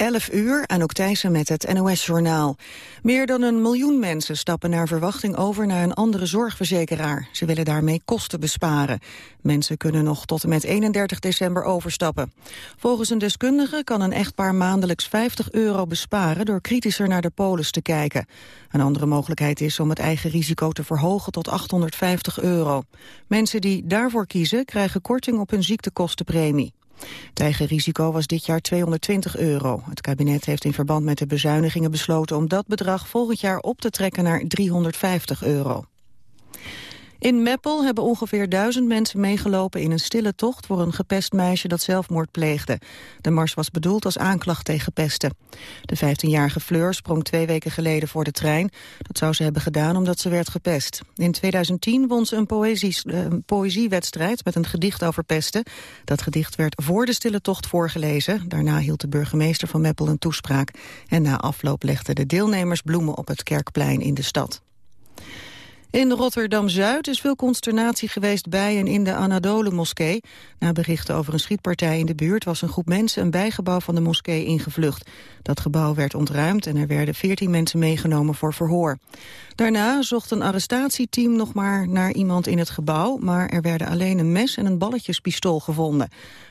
11 uur, ook Thijssen met het NOS-journaal. Meer dan een miljoen mensen stappen naar verwachting over naar een andere zorgverzekeraar. Ze willen daarmee kosten besparen. Mensen kunnen nog tot en met 31 december overstappen. Volgens een deskundige kan een echtpaar maandelijks 50 euro besparen... door kritischer naar de polis te kijken. Een andere mogelijkheid is om het eigen risico te verhogen tot 850 euro. Mensen die daarvoor kiezen krijgen korting op hun ziektekostenpremie. Het eigen risico was dit jaar 220 euro. Het kabinet heeft in verband met de bezuinigingen besloten om dat bedrag volgend jaar op te trekken naar 350 euro. In Meppel hebben ongeveer duizend mensen meegelopen in een stille tocht voor een gepest meisje dat zelfmoord pleegde. De mars was bedoeld als aanklacht tegen pesten. De 15-jarige Fleur sprong twee weken geleden voor de trein. Dat zou ze hebben gedaan omdat ze werd gepest. In 2010 won ze een, poëzie, een poëziewedstrijd met een gedicht over pesten. Dat gedicht werd voor de stille tocht voorgelezen. Daarna hield de burgemeester van Meppel een toespraak. En na afloop legden de deelnemers bloemen op het kerkplein in de stad. In Rotterdam-Zuid is veel consternatie geweest bij en in de Anadole-moskee. Na berichten over een schietpartij in de buurt was een groep mensen een bijgebouw van de moskee ingevlucht. Dat gebouw werd ontruimd en er werden 14 mensen meegenomen voor verhoor. Daarna zocht een arrestatieteam nog maar naar iemand in het gebouw, maar er werden alleen een mes en een balletjespistool gevonden.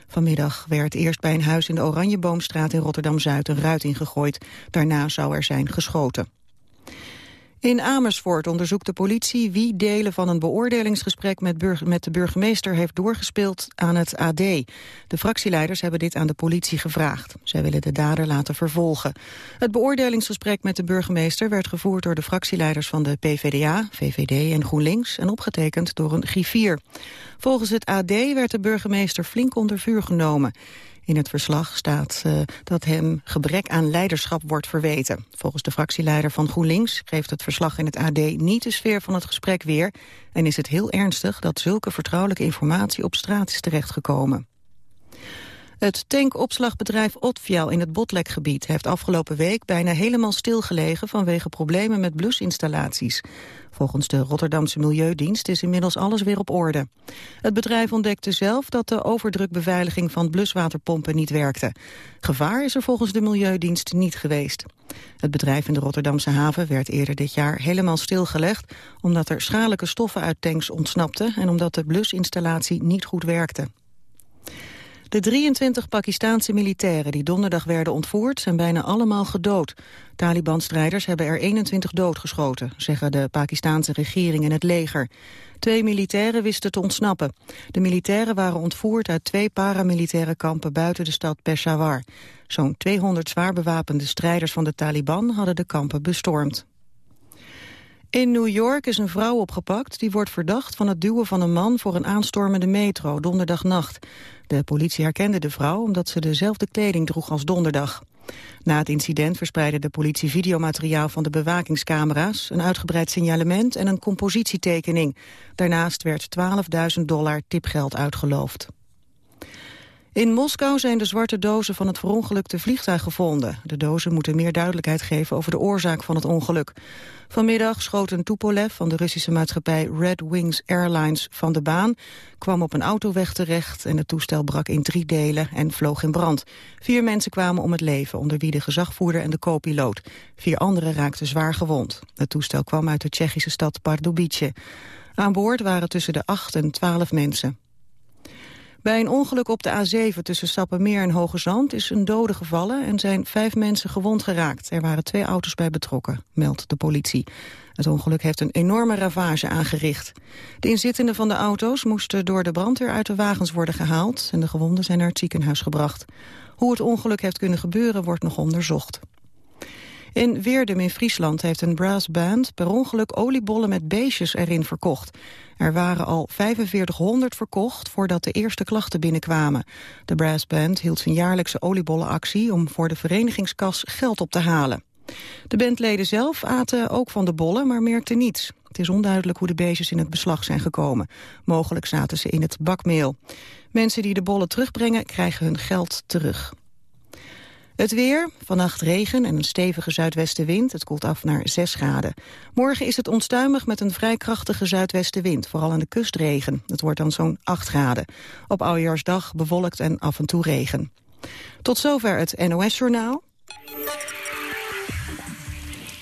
Vanmiddag werd eerst bij een huis in de Oranjeboomstraat in Rotterdam-Zuid een ruit ingegooid. Daarna zou er zijn geschoten. In Amersfoort onderzoekt de politie wie delen van een beoordelingsgesprek met, de burgemeester heeft doorgespeeld aan het AD. De fractieleiders hebben dit aan de politie gevraagd. Zij willen de dader laten vervolgen. Het beoordelingsgesprek met de burgemeester werd gevoerd door de fractieleiders van de PVDA, VVD en GroenLinks en opgetekend door een griffier. Volgens het AD werd de burgemeester flink onder vuur genomen. In het verslag staat uh, dat hem gebrek aan leiderschap wordt verweten. Volgens de fractieleider van GroenLinks geeft het verslag in het AD niet de sfeer van het gesprek weer... en is het heel ernstig dat zulke vertrouwelijke informatie op straat is terechtgekomen. Het tankopslagbedrijf Otfiel in het Botlekgebied heeft afgelopen week bijna helemaal stilgelegen vanwege problemen met blusinstallaties. Volgens de Rotterdamse Milieudienst is inmiddels alles weer op orde. Het bedrijf ontdekte zelf dat de overdrukbeveiliging van bluswaterpompen niet werkte. Gevaar is er volgens de Milieudienst niet geweest. Het bedrijf in de Rotterdamse haven werd eerder dit jaar helemaal stilgelegd... omdat er schadelijke stoffen uit tanks ontsnapten... en omdat de blusinstallatie niet goed werkte. De 23 Pakistaanse militairen die donderdag werden ontvoerd zijn bijna allemaal gedood. Taliban-strijders hebben er 21 doodgeschoten, zeggen de Pakistaanse regering en het leger. Twee militairen wisten te ontsnappen. De militairen waren ontvoerd uit twee paramilitaire kampen buiten de stad Peshawar. Zo'n 200 zwaar bewapende strijders van de Taliban hadden de kampen bestormd. In New York is een vrouw opgepakt die wordt verdacht van het duwen van een man voor een aanstormende metro donderdagnacht. De politie herkende de vrouw omdat ze dezelfde kleding droeg als donderdag. Na het incident verspreidde de politie videomateriaal van de bewakingscamera's, een uitgebreid signalement en een compositietekening. Daarnaast werd 12.000 dollar tipgeld uitgeloofd. In Moskou zijn de zwarte dozen van het verongelukte vliegtuig gevonden. De dozen moeten meer duidelijkheid geven over de oorzaak van het ongeluk. Vanmiddag schoot een Tupolev van de Russische maatschappij Red Wings Airlines van de baan, kwam op een autoweg terecht en het toestel brak in drie delen en vloog in brand. Vier mensen kwamen om het leven, onder wie de gezagvoerder en de co-piloot. Vier anderen raakten zwaar gewond. Het toestel kwam uit de Tsjechische stad Pardubice. Aan boord waren tussen de acht en twaalf mensen. Bij een ongeluk op de A7 tussen Sappemeer en Hoge Zand is een dode gevallen en zijn vijf mensen gewond geraakt. Er waren twee auto's bij betrokken, meldt de politie. Het ongeluk heeft een enorme ravage aangericht. De inzittenden van de auto's moesten door de brandweer uit de wagens worden gehaald en de gewonden zijn naar het ziekenhuis gebracht. Hoe het ongeluk heeft kunnen gebeuren wordt nog onderzocht. In Weerdum in Friesland heeft een brassband per ongeluk oliebollen met beestjes erin verkocht. Er waren al 4500 verkocht voordat de eerste klachten binnenkwamen. De brassband hield zijn jaarlijkse oliebollenactie om voor de verenigingskas geld op te halen. De bandleden zelf aten ook van de bollen, maar merkten niets. Het is onduidelijk hoe de beestjes in het beslag zijn gekomen. Mogelijk zaten ze in het bakmeel. Mensen die de bollen terugbrengen krijgen hun geld terug. Het weer, vannacht regen en een stevige zuidwestenwind. Het koelt af naar 6 graden. Morgen is het onstuimig met een vrij krachtige zuidwestenwind. Vooral aan de kust regen. Het wordt dan zo'n 8 graden. Op Oudejaarsdag bewolkt en af en toe regen. Tot zover het NOS-journaal.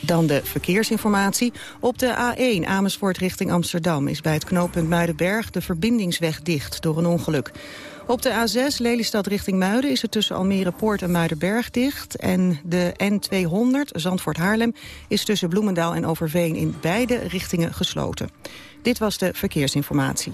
Dan de verkeersinformatie. Op de A1 Amersfoort richting Amsterdam is bij het knooppunt Muidenberg de verbindingsweg dicht door een ongeluk. Op de A6 Lelystad richting Muiden is het tussen Almere Poort en Muidenberg dicht. En de N200 Zandvoort-Haarlem is tussen Bloemendaal en Overveen in beide richtingen gesloten. Dit was de verkeersinformatie.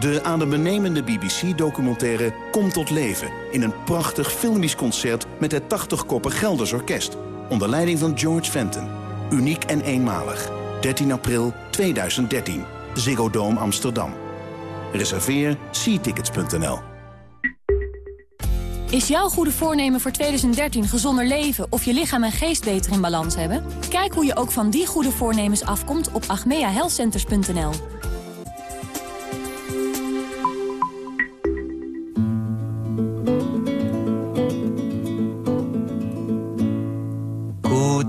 De adembenemende BBC-documentaire komt tot leven... in een prachtig filmisch concert met het 80-koppig Gelders Orkest... onder leiding van George Fenton. Uniek en eenmalig. 13 april 2013. Ziggo Dome Amsterdam. Reserveer seatickets.nl. Is jouw goede voornemen voor 2013 gezonder leven of je lichaam en geest beter in balans hebben? Kijk hoe je ook van die goede voornemens afkomt op agmeahealthcenters.nl.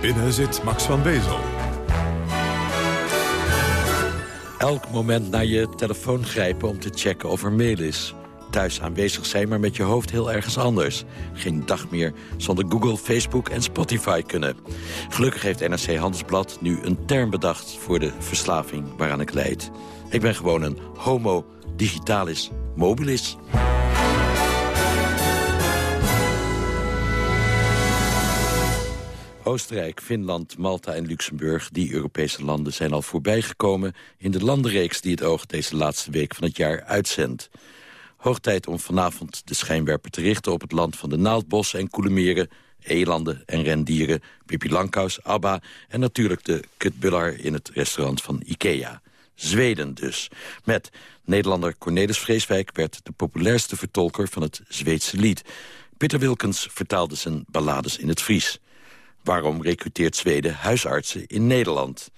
Binnen zit Max van Bezel. Elk moment naar je telefoon grijpen om te checken of er mail is. Thuis aanwezig zijn, maar met je hoofd heel ergens anders. Geen dag meer zonder Google, Facebook en Spotify kunnen. Gelukkig heeft NRC Handelsblad nu een term bedacht... voor de verslaving waaraan ik leid. Ik ben gewoon een homo digitalis mobilis. Oostenrijk, Finland, Malta en Luxemburg, die Europese landen zijn al voorbijgekomen in de landenreeks die het oog deze laatste week van het jaar uitzendt. Hoog tijd om vanavond de schijnwerper te richten op het land van de naaldbossen en koelemeren, elanden en rendieren, Pippi Langkous, ABBA en natuurlijk de kutbullar in het restaurant van Ikea. Zweden dus. Met Nederlander Cornelis Vreeswijk werd de populairste vertolker van het Zweedse lied. Peter Wilkens vertaalde zijn ballades in het Fries. Waarom recruteert Zweden huisartsen in Nederland?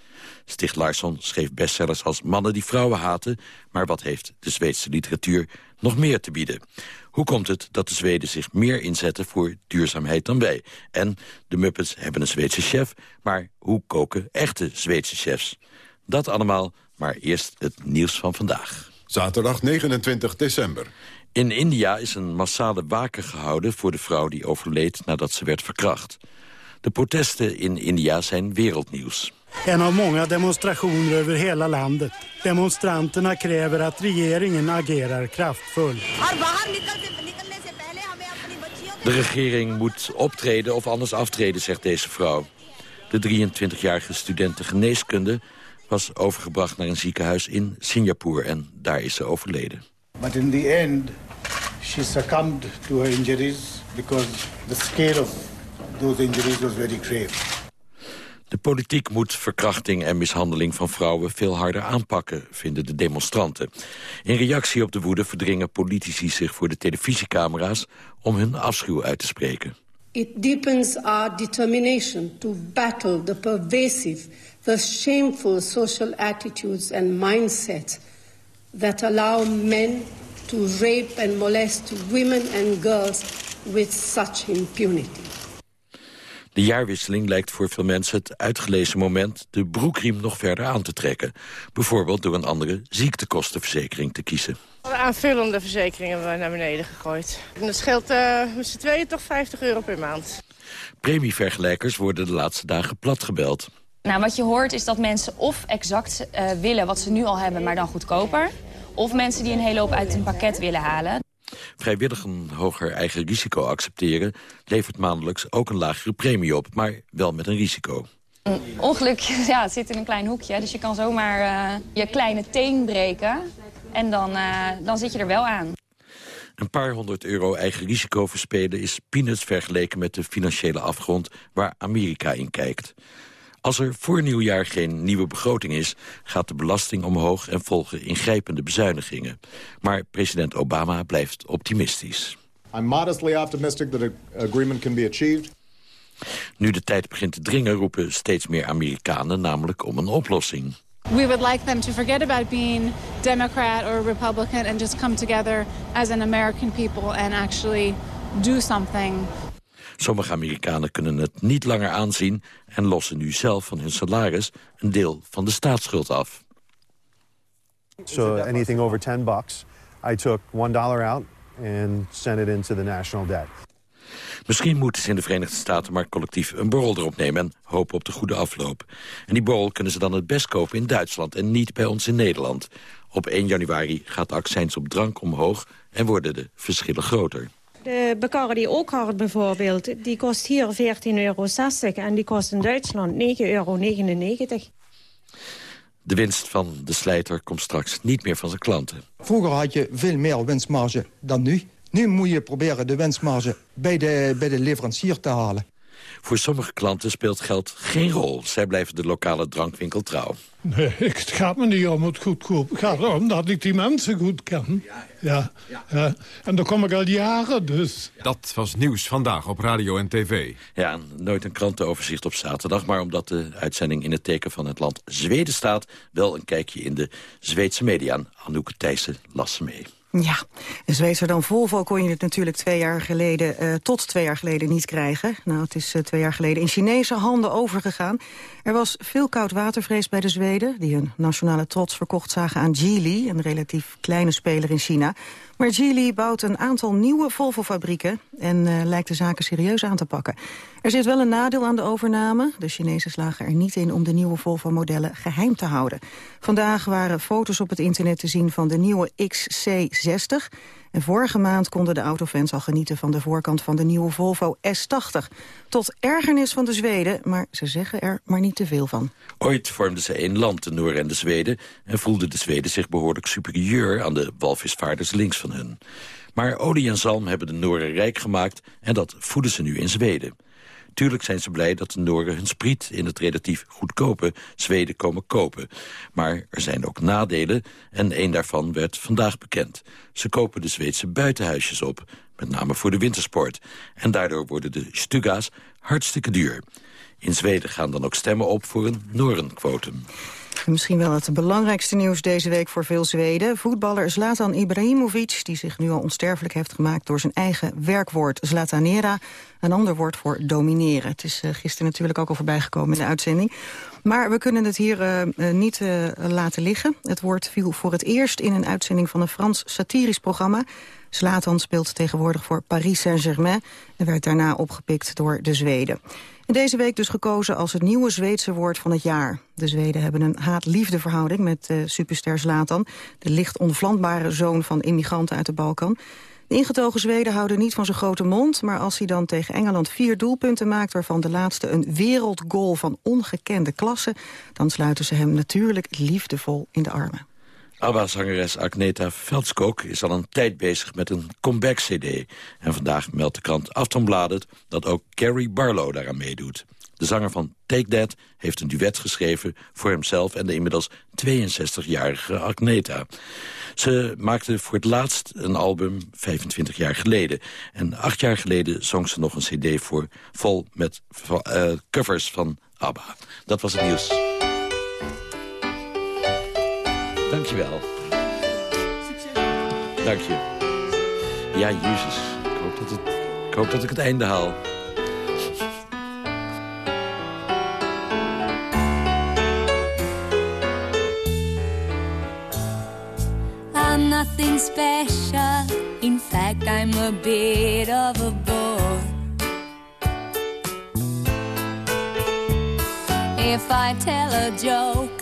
Sticht Larsson schreef bestsellers als Mannen die vrouwen haten... maar wat heeft de Zweedse literatuur nog meer te bieden? Hoe komt het dat de Zweden zich meer inzetten voor duurzaamheid dan wij? En de Muppets hebben een Zweedse chef, maar hoe koken echte Zweedse chefs? Dat allemaal, maar eerst het nieuws van vandaag. Zaterdag 29 december. In India is een massale waken gehouden voor de vrouw die overleed nadat ze werd verkracht. De protesten in India zijn wereldnieuws. En av många demonstrationer över hela landet. Demonstranterna kräver att regeringen agerar kraftfullt. De regering moet optreden of anders aftreden, zegt deze vrouw. De 23-jarige studente geneeskunde was overgebracht naar een ziekenhuis in Singapore en daar is ze overleden. But in the end, she succumbed to her injuries because the scale of those injuries was very grave. De politiek moet verkrachting en mishandeling van vrouwen veel harder aanpakken, vinden de demonstranten. In reactie op de woede verdringen politici zich voor de televisiecamera's om hun afschuw uit te spreken. It deepens our determination to battle the pervasive, the shameful social attitudes and mindsets that allow men to rape and molest women and girls with such impunity. De jaarwisseling lijkt voor veel mensen het uitgelezen moment... de broekriem nog verder aan te trekken. Bijvoorbeeld door een andere ziektekostenverzekering te kiezen. Aanvullende verzekeringen hebben wij naar beneden gegooid. En dat scheelt uh, met z'n tweeën toch 50 euro per maand. Premievergelijkers worden de laatste dagen platgebeld. Nou, wat je hoort is dat mensen of exact uh, willen wat ze nu al hebben, maar dan goedkoper. Of mensen die een hele hoop uit een pakket willen halen. Vrijwillig een hoger eigen risico accepteren... levert maandelijks ook een lagere premie op, maar wel met een risico. Een ongeluk ja, het zit in een klein hoekje, dus je kan zomaar uh, je kleine teen breken. En dan, uh, dan zit je er wel aan. Een paar honderd euro eigen risico verspelen is peanuts vergeleken met de financiële afgrond waar Amerika in kijkt. Als er voor nieuwjaar geen nieuwe begroting is, gaat de belasting omhoog en volgen ingrijpende bezuinigingen. Maar president Obama blijft optimistisch. I'm modestly optimistic that an agreement can be achieved. Nu de tijd begint te dringen roepen steeds meer Amerikanen namelijk om een oplossing. We would like them to forget about being Democrat or Republican and just come together as an American people and actually do something. Sommige Amerikanen kunnen het niet langer aanzien en lossen nu zelf van hun salaris een deel van de staatsschuld af. So anything over 10 bucks, I took out and sent it into the national debt. Misschien moeten ze in de Verenigde Staten maar collectief een borrel erop nemen... en hopen op de goede afloop. En die borrel kunnen ze dan het best kopen in Duitsland en niet bij ons in Nederland. Op 1 januari gaat de accijns op drank omhoog en worden de verschillen groter. De Bacardi Oakhart bijvoorbeeld, die kost hier 14,60 euro en die kost in Duitsland 9,99 euro. De winst van de slijter komt straks niet meer van zijn klanten. Vroeger had je veel meer winstmarge dan nu. Nu moet je proberen de winstmarge bij de, bij de leverancier te halen. Voor sommige klanten speelt geld geen rol. Zij blijven de lokale drankwinkel trouw. Nee, het gaat me niet om het goedkoop. Het gaat erom dat ik die mensen goed ken. Ja, ja. En daar kom ik al jaren, dus. Dat was nieuws vandaag op radio en tv. Ja, nooit een krantenoverzicht op zaterdag... maar omdat de uitzending in het teken van het land Zweden staat... wel een kijkje in de Zweedse media. Anouk Thijssen las mee. Ja, een Zweedser dan Volvo kon je het natuurlijk twee jaar geleden, uh, tot twee jaar geleden niet krijgen. Nou, het is uh, twee jaar geleden in Chinese handen overgegaan. Er was veel koudwatervrees bij de Zweden, die hun nationale trots verkocht zagen aan Geely, een relatief kleine speler in China. Maar Geely bouwt een aantal nieuwe Volvo-fabrieken en uh, lijkt de zaken serieus aan te pakken. Er zit wel een nadeel aan de overname. De Chinezen slagen er niet in om de nieuwe Volvo-modellen geheim te houden. Vandaag waren foto's op het internet te zien van de nieuwe XC60. En vorige maand konden de autofans al genieten van de voorkant van de nieuwe Volvo S80. Tot ergernis van de Zweden, maar ze zeggen er maar niet te veel van. Ooit vormden ze één land, de Noorden en de Zweden... en voelden de Zweden zich behoorlijk superieur aan de walvisvaarders links van hun. Maar olie en zalm hebben de Noorden rijk gemaakt en dat voeden ze nu in Zweden. Tuurlijk zijn ze blij dat de Noren hun spriet in het relatief goedkope Zweden komen kopen. Maar er zijn ook nadelen en een daarvan werd vandaag bekend. Ze kopen de Zweedse buitenhuisjes op, met name voor de wintersport. En daardoor worden de stuga's hartstikke duur. In Zweden gaan dan ook stemmen op voor een Norenquotum. Misschien wel het belangrijkste nieuws deze week voor veel Zweden. Voetballer Zlatan Ibrahimovic, die zich nu al onsterfelijk heeft gemaakt... door zijn eigen werkwoord Zlatanera, een ander woord voor domineren. Het is uh, gisteren natuurlijk ook al voorbij gekomen in de uitzending. Maar we kunnen het hier uh, niet uh, laten liggen. Het woord viel voor het eerst in een uitzending van een Frans satirisch programma. Zlatan speelt tegenwoordig voor Paris Saint-Germain... en werd daarna opgepikt door de Zweden. Deze week dus gekozen als het nieuwe Zweedse woord van het jaar. De Zweden hebben een haat-liefde verhouding met uh, superster Zlatan... de licht onvlambare zoon van immigranten uit de Balkan. De ingetogen Zweden houden niet van zijn grote mond... maar als hij dan tegen Engeland vier doelpunten maakt... waarvan de laatste een wereldgoal van ongekende klasse... dan sluiten ze hem natuurlijk liefdevol in de armen. ABBA-zangeres Agneta Veldskog is al een tijd bezig met een comeback-cd. En vandaag meldt de krant Aftonbladet dat ook Carrie Barlow daaraan meedoet. De zanger van Take That heeft een duet geschreven voor hemzelf... en de inmiddels 62-jarige Agneta. Ze maakte voor het laatst een album 25 jaar geleden. En acht jaar geleden zong ze nog een cd voor vol met uh, covers van ABBA. Dat was het nieuws. Dankjewel. Dank je. Ja, Jezus. Ik hoop dat, ik hoop dat ik het einde haal. I'm nothing special. In fact, I'm a bit of a bore. If I tell a joke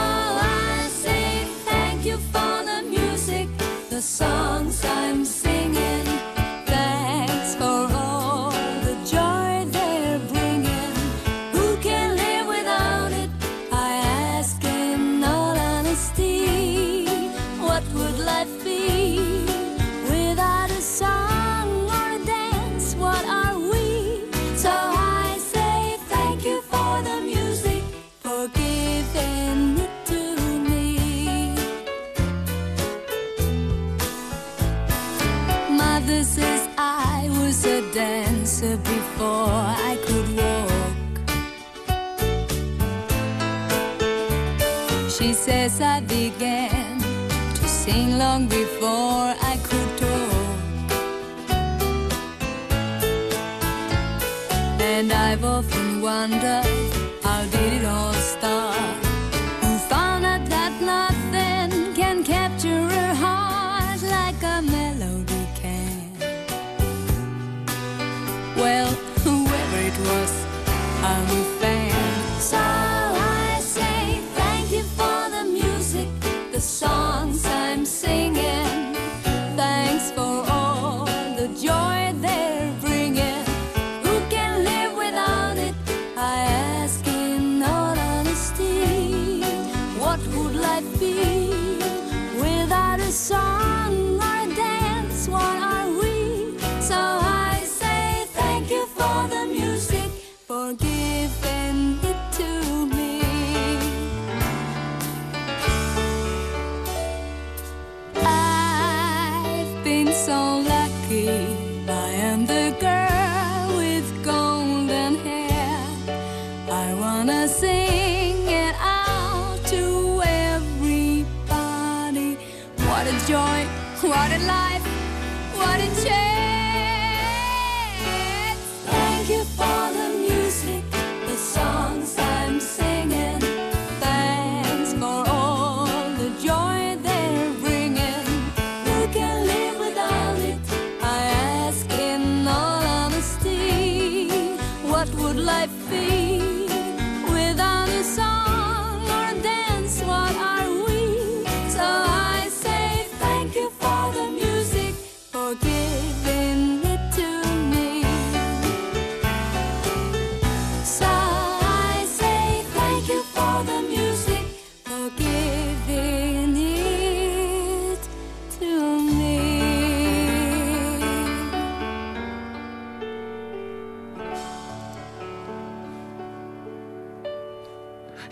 songs I'm singing. Sing long before I could talk. And I've often wondered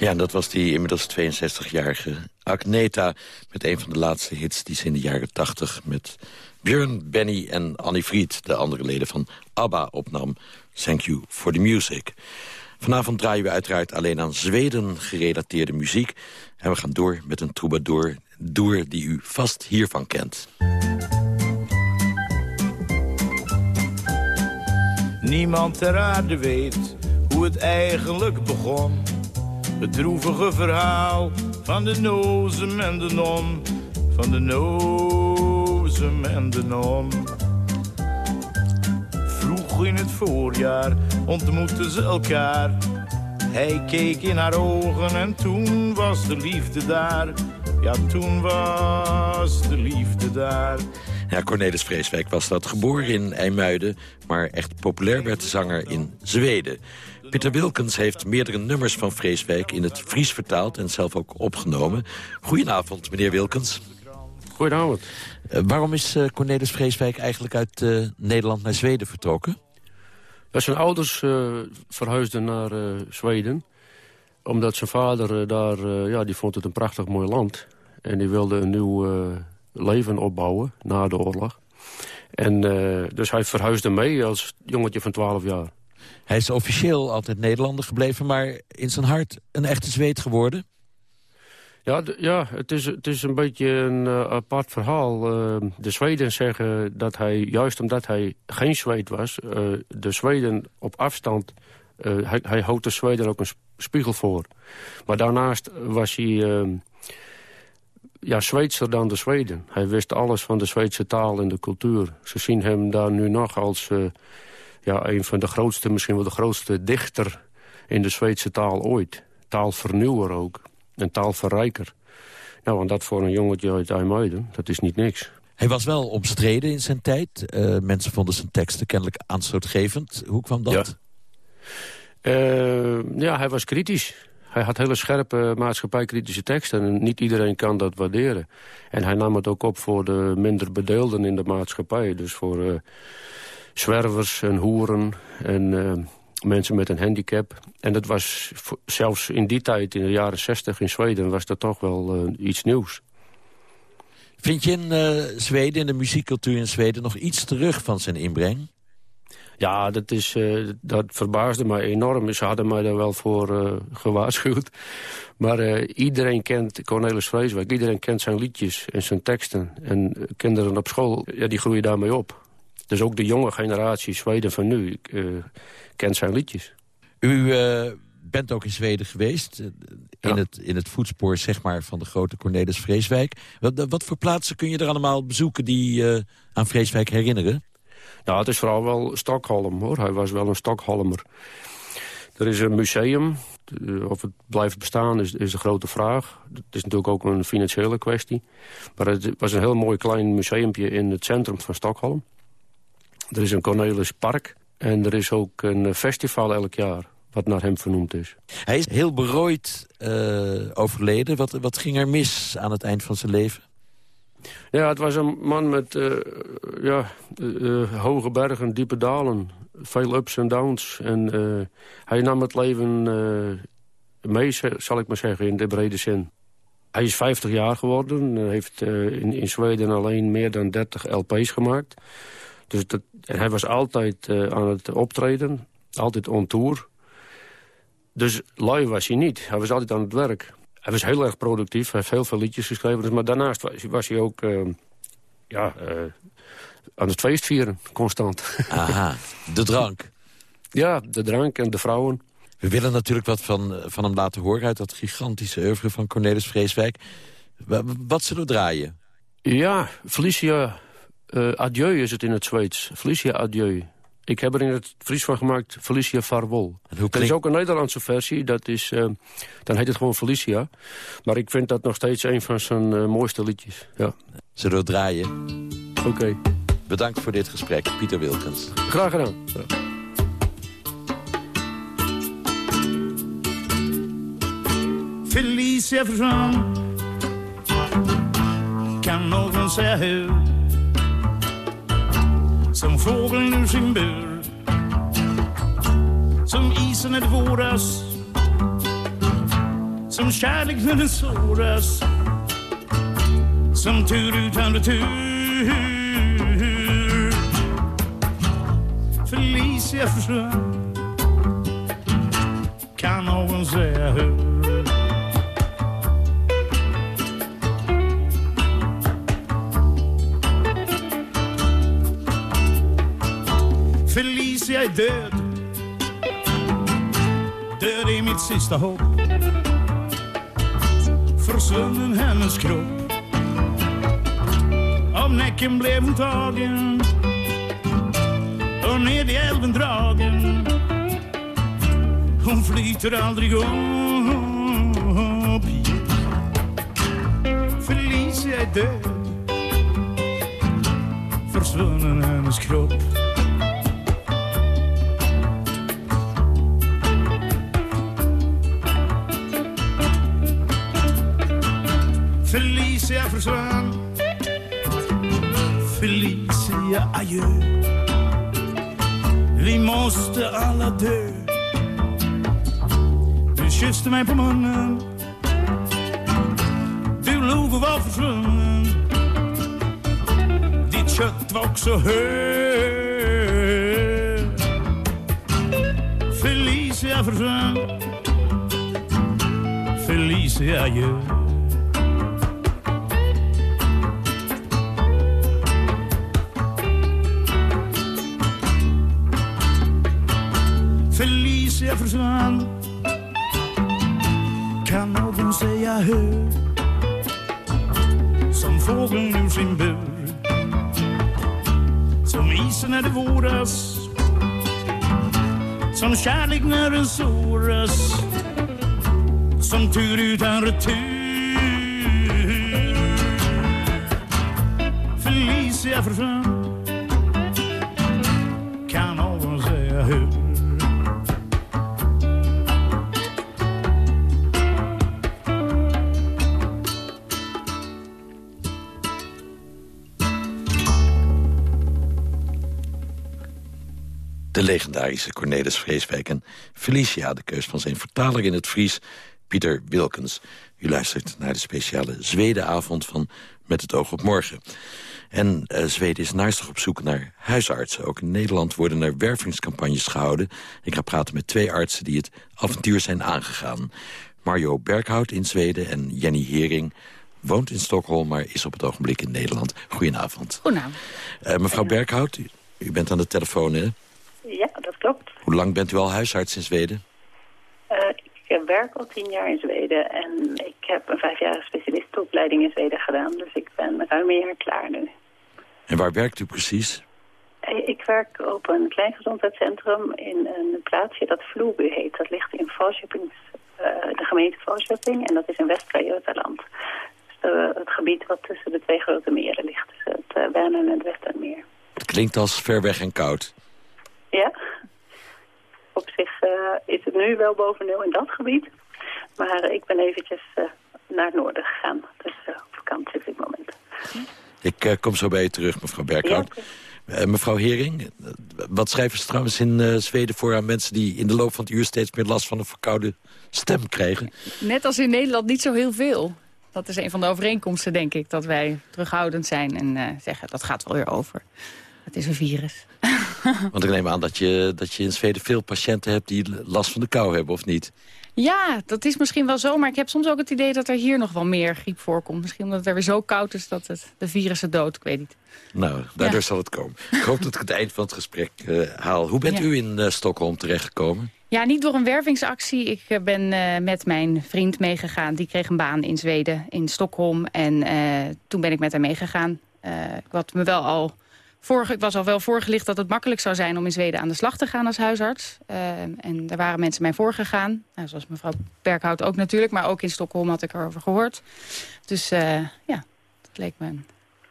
Ja, en dat was die inmiddels 62-jarige Agneta... met een van de laatste hits die ze in de jaren 80... met Björn, Benny en Annie Fried, de andere leden van ABBA, opnam. Thank you for the music. Vanavond draaien we uiteraard alleen aan Zweden gerelateerde muziek. En we gaan door met een troubadour door die u vast hiervan kent. Niemand ter aarde weet hoe het eigenlijk begon. Het droevige verhaal van de nozem en de non. Van de nozem en de non. Vroeg in het voorjaar ontmoetten ze elkaar. Hij keek in haar ogen en toen was de liefde daar. Ja, toen was de liefde daar. Ja, Cornelis Vreeswijk was dat, geboren in IJmuiden... maar echt populair werd de zanger in Zweden. Peter Wilkens heeft meerdere nummers van Vreeswijk... in het Fries vertaald en zelf ook opgenomen. Goedenavond, meneer Wilkens. Goedenavond. Uh, waarom is uh, Cornelis Vreeswijk eigenlijk uit uh, Nederland naar Zweden vertrokken? Zijn ouders verhuisden naar Zweden. Omdat zijn vader daar, ja, die vond het een prachtig mooi land. En die wilde een nieuw leven opbouwen na de oorlog. En dus hij verhuisde mee als jongetje van 12 jaar. Hij is officieel altijd Nederlander gebleven, maar in zijn hart een echte Zweed geworden? Ja, ja het, is, het is een beetje een uh, apart verhaal. Uh, de Zweden zeggen dat hij, juist omdat hij geen Zweed was... Uh, de Zweden op afstand, hij, hij houdt de Zweden ook een spiegel voor. Maar daarnaast was hij ja, Zweedser dan de Zweden. Hij wist alles van de Zweedse taal en de cultuur. Ze zien hem daar nu nog als eh, ja, een van de grootste, misschien wel de grootste dichter in de Zweedse taal ooit. Taalvernieuwer ook. En taalverrijker. Nou, en dat voor een jongetje uit IJmuiden, dat is niet niks. Hij was wel omstreden in zijn tijd. Uh, mensen vonden zijn teksten kennelijk aanstootgevend. Hoe kwam dat? Ja, uh, ja hij was kritisch. Hij had hele scherpe maatschappijkritische teksten en niet iedereen kan dat waarderen. En hij nam het ook op voor de minder bedeelden in de maatschappij. Dus voor uh, zwervers en hoeren en uh, mensen met een handicap. En dat was zelfs in die tijd, in de jaren zestig in Zweden, was dat toch wel uh, iets nieuws. Vind je in Zweden, in de muziekcultuur in Zweden, nog iets terug van zijn inbreng? Ja, dat, is, uh, dat verbaasde mij enorm. Ze hadden mij daar wel voor uh, gewaarschuwd. Maar uh, iedereen kent Cornelis Vreeswijk. Iedereen kent zijn liedjes en zijn teksten. En kinderen op school, ja, die groeien daarmee op. Dus ook de jonge generatie Zweden van nu kent zijn liedjes. U bent ook in Zweden geweest. In, ja. het, in het voetspoor zeg maar, van de grote Cornelis Vreeswijk. Wat, wat voor plaatsen kun je er allemaal bezoeken die aan Vreeswijk herinneren? Ja, het is vooral wel Stockholm, hoor. Hij was wel een Stockholmer. Er is een museum. Of het blijft bestaan is, is de grote vraag. Het is natuurlijk ook een financiële kwestie. Maar het was een heel mooi klein museumpje in het centrum van Stockholm. Er is een Cornelis Park. En er is ook een festival elk jaar wat naar hem vernoemd is. Hij is heel berooid uh, overleden. Wat, wat ging er mis aan het eind van zijn leven? Ja, het was een man met uh, ja, uh, hoge bergen, diepe dalen. Veel ups en downs. En hij nam het leven mee, zal ik maar zeggen, in de brede zin. Hij is 50 jaar geworden. Hij heeft in, in Zweden alleen meer dan 30 LP's gemaakt. Dus dat, hij was altijd aan het optreden. Altijd on tour. Dus lui was hij niet. Hij was altijd aan het werk. Hij was heel erg productief. Hij heeft heel veel liedjes geschreven. Dus, maar daarnaast was, was hij ook uh, ja, uh, aan het feest vieren, constant. Aha, de drank. ja, de drank en de vrouwen. We willen natuurlijk wat van, van hem laten horen... uit dat gigantische oeuvre van Cornelis Vreeswijk. Wat zullen we draaien? Ja, Felicia uh, Adieu is het in het Zweeds. Felicia Adieu. Ik heb er in het Fries van gemaakt Felicia Farwol. Klink... Er is ook een Nederlandse versie, dat is, uh, dan heet het gewoon Felicia. Maar ik vind dat nog steeds een van zijn uh, mooiste liedjes. Ja. Zullen we draaien? Oké. Okay. Bedankt voor dit gesprek, Pieter Wilkens. Graag gedaan. Ja. Felicia Kan någon säga hur som fågeln ur sin bur Som isen är våras Som kärlek när den såras Som tur utan retur Felicia försvann Kan någon säga hur Felicia är död Död är mitt sista hopp Försvunnen hennes kropp Av näcken blev hon tagen Och ned i älven dragen. Hon flyter aldrig upp Felicia är död Försvunnen hennes kropp Felicia försvann Felicia adjö Vi måste alla dö Du kysste mig på munnen Du log och var försvunnen Ditt kött var också Felicia försvann Felicia adjö Felicia försvann Kan någon säga hur fågel ur sin bur Som isen när det våras Som kärlek när den såras Som tur utan retur Felicia försvann Kan någon säga hur? Legendarische Cornelis Vreeswijk en Felicia, de keus van zijn vertaler in het Fries, Pieter Wilkens. U luistert naar de speciale Zwedenavond van Met het oog op morgen. En eh, Zweden is naastig op zoek naar huisartsen. Ook in Nederland worden er wervingscampagnes gehouden. Ik ga praten met twee artsen die het avontuur zijn aangegaan. Mario Berghout in Zweden en Jenny Hering woont in Stockholm... maar is op het ogenblik in Nederland. Goedenavond. Goedenavond. Eh, mevrouw Berghout, u, u bent aan de telefoon, hè? Ja, dat klopt. Hoe lang bent u al huisarts in Zweden? Eh, ik werk al tien jaar in Zweden en ik heb een vijfjarige specialistenopleiding in Zweden gedaan. Dus ik ben ruim een jaar klaar nu. En waar werkt u precies? Eh, Ik werk op een klein gezondheidscentrum in een plaatsje dat Vloeby heet. Dat ligt in Falköpings, eh, de gemeente Falköping en dat is in West-Götaland. Dus het gebied wat tussen de twee grote meren ligt. Dus het uh, en het Westermeer. Het klinkt als ver weg en koud. Ja. Op zich eh, is het nu wel boven nul in dat gebied. Maar ik ben eventjes eh, naar het noorden gegaan. Dus eh, op vakantie op dit moment. Ik eh, kom zo bij u terug, mevrouw Berghout. Eh, mevrouw Hering, wat schrijven ze trouwens in eh, Zweden voor aan mensen... die in de loop van het uur steeds meer last van een verkoude stem krijgen? Net als in Nederland niet zo heel veel. Dat is een van de overeenkomsten, denk ik. Dat wij terughoudend zijn en eh, zeggen, dat gaat wel weer over. Het is een virus. Want ik neem aan dat je, dat je in Zweden veel patiënten hebt... die last van de kou hebben, of niet? Ja, dat is misschien wel zo. Maar ik heb soms ook het idee dat er hier nog wel meer griep voorkomt. Misschien omdat het er weer zo koud is dat het de virussen dood. Ik weet niet. Nou, daardoor Ja. zal het komen. Ik hoop dat ik het eind van het gesprek eh, haal. Hoe bent Ja. u in eh, Stockholm terechtgekomen? Ja, niet door een wervingsactie. Ik eh, ben met mijn vriend meegegaan. Die kreeg een baan in Zweden, in Stockholm. En toen ben ik met hem meegegaan. Ik, had me wel al vorige, ik was al wel voorgelicht dat het makkelijk zou zijn... om in Zweden aan de slag te gaan als huisarts. Eh, en daar waren mensen mij voorgegaan. Nou, zoals mevrouw Berghout ook natuurlijk. Maar ook in Stockholm had ik erover gehoord. Dus eh, ja, dat leek me een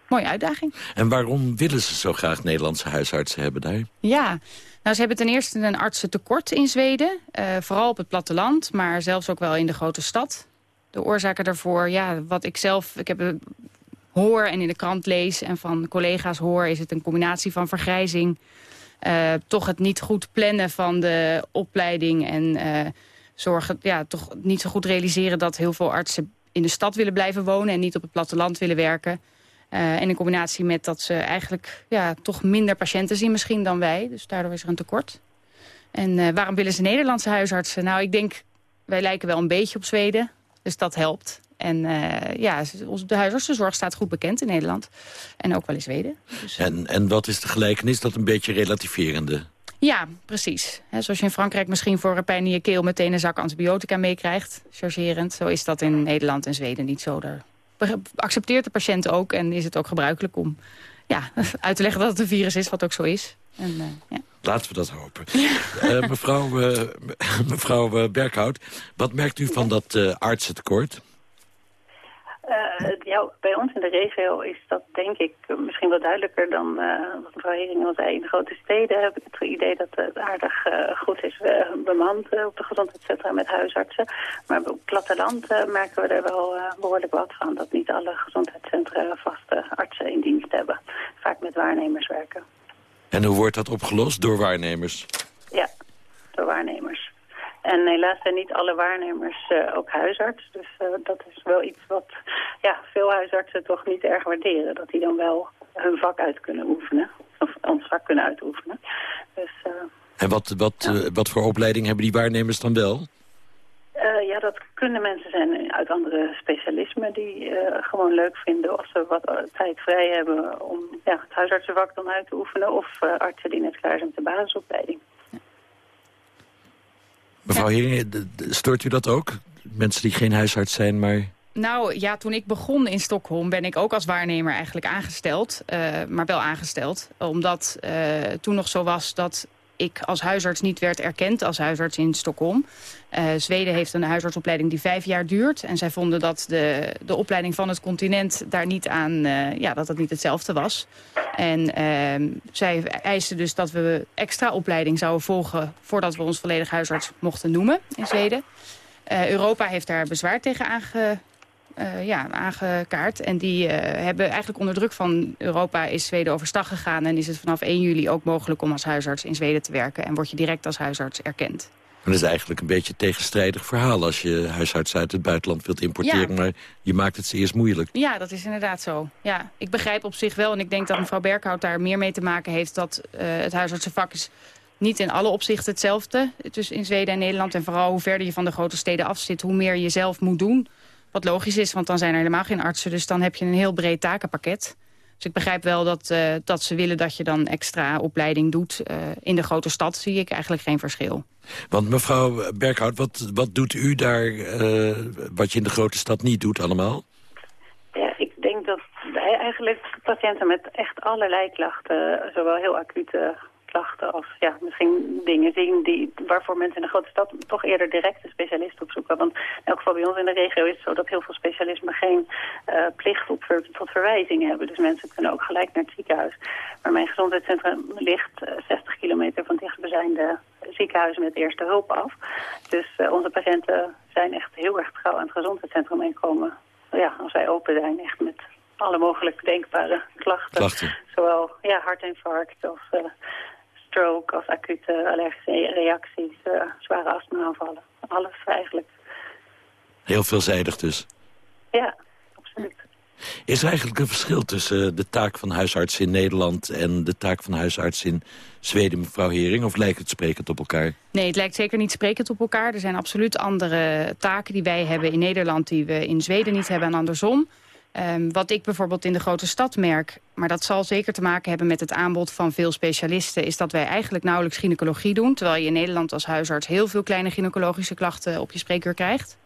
mooie uitdaging. En waarom willen ze zo graag Nederlandse huisartsen hebben daar? Ja, nou, ze hebben ten eerste een artsentekort in Zweden. eh, vooral op het platteland, maar zelfs ook wel in de grote stad. De oorzaken daarvoor, ja, wat ik zelf ik heb, hoor en in de krant lees... en van collega's hoor, is het een combinatie van vergrijzing... eh, toch het niet goed plannen van de opleiding... en eh, zorgen, ja, toch niet zo goed realiseren dat heel veel artsen in de stad willen blijven wonen... en niet op het platteland willen werken... Eh, en in combinatie met dat ze eigenlijk ja, toch minder patiënten zien misschien dan wij. Dus daardoor is er een tekort. En waarom willen ze Nederlandse huisartsen? Nou, ik denk, wij lijken wel een beetje op Zweden. Dus dat helpt. En eh, ja, onze- de huisartsenzorg staat goed bekend in Nederland. En ook wel in Zweden. En, en wat is de gelijkenis? Dat een beetje relativerende. Ja, precies. Hè, zoals je in Frankrijk misschien voor een pijn in je keel... meteen een zak antibiotica meekrijgt, chargerend. Zo is dat in Nederland en Zweden niet zo. Daar accepteert de patiënt ook en is het ook gebruikelijk om ja, uit te leggen dat het een virus is, wat ook zo is. En, eh, ja. Laten we dat hopen. Eh, mevrouw eh, mevrouw eh, Berghout, wat merkt u van dat eh, artsentekort? Eh, ja, bij ons in de regio is dat denk ik misschien wel duidelijker dan eh, wat mevrouw Hering al zei. In de grote steden heb ik het idee dat het aardig eh, goed is bemand op de gezondheidscentra met huisartsen. Maar op het platteland merken we er wel eh, behoorlijk wat van. Dat niet alle gezondheidscentra vaste artsen in dienst hebben. Vaak met waarnemers werken. En hoe wordt dat opgelost? Door waarnemers? Ja, door waarnemers. En helaas zijn niet alle waarnemers eh, ook huisarts. Dus eh, dat is wel iets wat ja, veel huisartsen toch niet erg waarderen. Dat die dan wel hun vak uit kunnen oefenen. Of ons vak kunnen uitoefenen. Dus eh, En wat, wat, wat voor opleiding hebben die waarnemers dan wel? ja, dat kunnen mensen zijn uit andere specialismen die gewoon leuk vinden. Of ze wat tijd vrij hebben om ja, het huisartsenvak dan uit te oefenen. Of artsen die net klaar zijn met de basisopleiding. Mevrouw Hering, d- d- stoort u dat ook? Mensen die geen huisarts zijn, maar... Nou ja, toen ik begon in Stockholm ben ik ook als waarnemer eigenlijk aangesteld. eh, maar wel aangesteld. Omdat eh, toen nog zo was dat ik als huisarts niet werd erkend als huisarts in Stockholm. Eh, Zweden heeft een huisartsopleiding die vijf jaar duurt. En zij vonden dat de, de opleiding van het continent daar niet aan, eh, ja, dat dat niet hetzelfde was. En ehm, zij eisten dus dat we extra opleiding zouden volgen voordat we ons volledig huisarts mochten noemen in Zweden. Eh, Europa heeft daar bezwaar tegen aange, eh, ja, aangekaart. En die eh, hebben eigenlijk onder druk van Europa is Zweden overstag gegaan. En is het vanaf 1 juli ook mogelijk om als huisarts in Zweden te werken. En word je direct als huisarts erkend. Maar dat is eigenlijk een beetje een tegenstrijdig verhaal... als je huisarts uit het buitenland wilt importeren... Ja. maar je maakt het ze eerst moeilijk. Ja, dat is inderdaad zo. Ja, ik begrijp op zich wel, en ik denk dat mevrouw Berkhout daar meer mee te maken heeft... dat eh, het huisartsenvak is niet in alle opzichten hetzelfde tussen in Zweden en Nederland. En vooral hoe verder je van de grote steden af zit, hoe meer je zelf moet doen. Wat logisch is, want dan zijn er helemaal geen artsen. Dus dan heb je een heel breed takenpakket. Dus ik begrijp wel dat, eh, dat ze willen dat je dan extra opleiding doet. Eh, in de grote stad zie ik eigenlijk geen verschil. Want mevrouw Berghout, wat, wat doet u daar... eh, wat je in de grote stad niet doet allemaal? Ja, ik denk dat wij eigenlijk patiënten met echt allerlei klachten, zowel heel acute klachten als ja, misschien dingen zien die, waarvoor mensen in de grote stad toch eerder direct een specialist opzoeken. Want in elk geval bij ons in de regio is het zo dat heel veel specialismen geen eh, plicht op ver- tot verwijzing hebben. Dus mensen kunnen ook gelijk naar het ziekenhuis. Maar mijn gezondheidscentrum ligt eh, 60 kilometer van het dichtstbijzijnde ziekenhuis met eerste hulp af. Dus eh, onze patiënten zijn echt heel erg trouw aan het gezondheidscentrum en komen ja, als wij open zijn, echt met alle mogelijk denkbare klachten. Klachten. Zowel ja, hartinfarct als eh, stroke, als acute allergische reacties, eh, zware astma-aanvallen. Alles eigenlijk. Heel veelzijdig dus. Ja, absoluut. Is er eigenlijk een verschil tussen eh, de taak van huisarts in Nederland... en de taak van huisarts in Zweden, mevrouw Hering? Of lijkt het sprekend op elkaar? Nee, het lijkt zeker niet sprekend op elkaar. Er zijn absoluut andere taken die wij hebben in Nederland... die we in Zweden niet hebben en andersom. Ehm, wat ik bijvoorbeeld in de grote stad merk... maar dat zal zeker te maken hebben met het aanbod van veel specialisten... is dat wij eigenlijk nauwelijks gynaecologie doen... terwijl je in Nederland als huisarts heel veel kleine gynaecologische klachten op je spreekuur krijgt.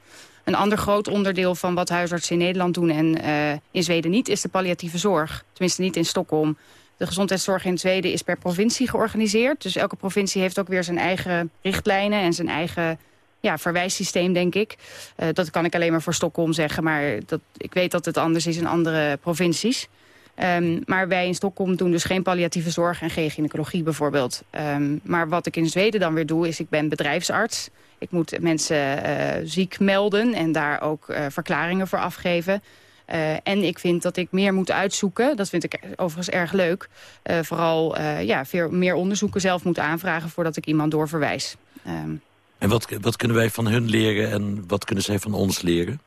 Een ander groot onderdeel van wat huisartsen in Nederland doen en eh, in Zweden niet... is de palliatieve zorg. Tenminste niet in Stockholm. De gezondheidszorg in Zweden is per provincie georganiseerd. Dus elke provincie heeft ook weer zijn eigen richtlijnen en zijn eigen ja, verwijssysteem, denk ik. Eh, dat kan ik alleen maar voor Stockholm zeggen. Maar dat, ik weet dat het anders is in andere provincies. Ehm, maar wij in Stockholm doen dus geen palliatieve zorg en geen gynaecologie bijvoorbeeld. Ehm, maar wat ik in Zweden dan weer doe, is ik ben bedrijfsarts. Ik moet mensen eh, ziek melden en daar ook eh, verklaringen voor afgeven. En ik vind dat ik meer moet uitzoeken. Dat vind ik overigens erg leuk. Vooral ja, veel meer onderzoeken zelf moet aanvragen voordat ik iemand doorverwijs. Ehm, En wat, wat kunnen wij van hun leren en wat kunnen zij van ons leren?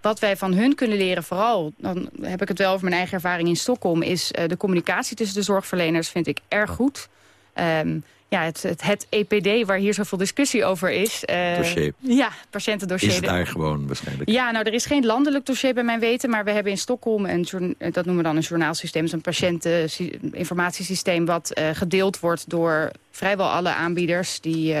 Wat wij van hun kunnen leren, vooral, dan heb ik het wel over mijn eigen ervaring in Stockholm... is eh, de communicatie tussen de zorgverleners vind ik erg goed. Ehm, ja, het, het, het EPD, waar hier zoveel discussie over is... eh, Dossier. Ja, patiëntendossier. Is daar gewoon waarschijnlijk. Ja, nou, er is geen landelijk dossier bij mijn weten... maar we hebben in Stockholm, een, eh, dat noemen we dan een journaalsysteem... dus een patiënteninformatiesysteem wat gedeeld wordt door vrijwel alle aanbieders... die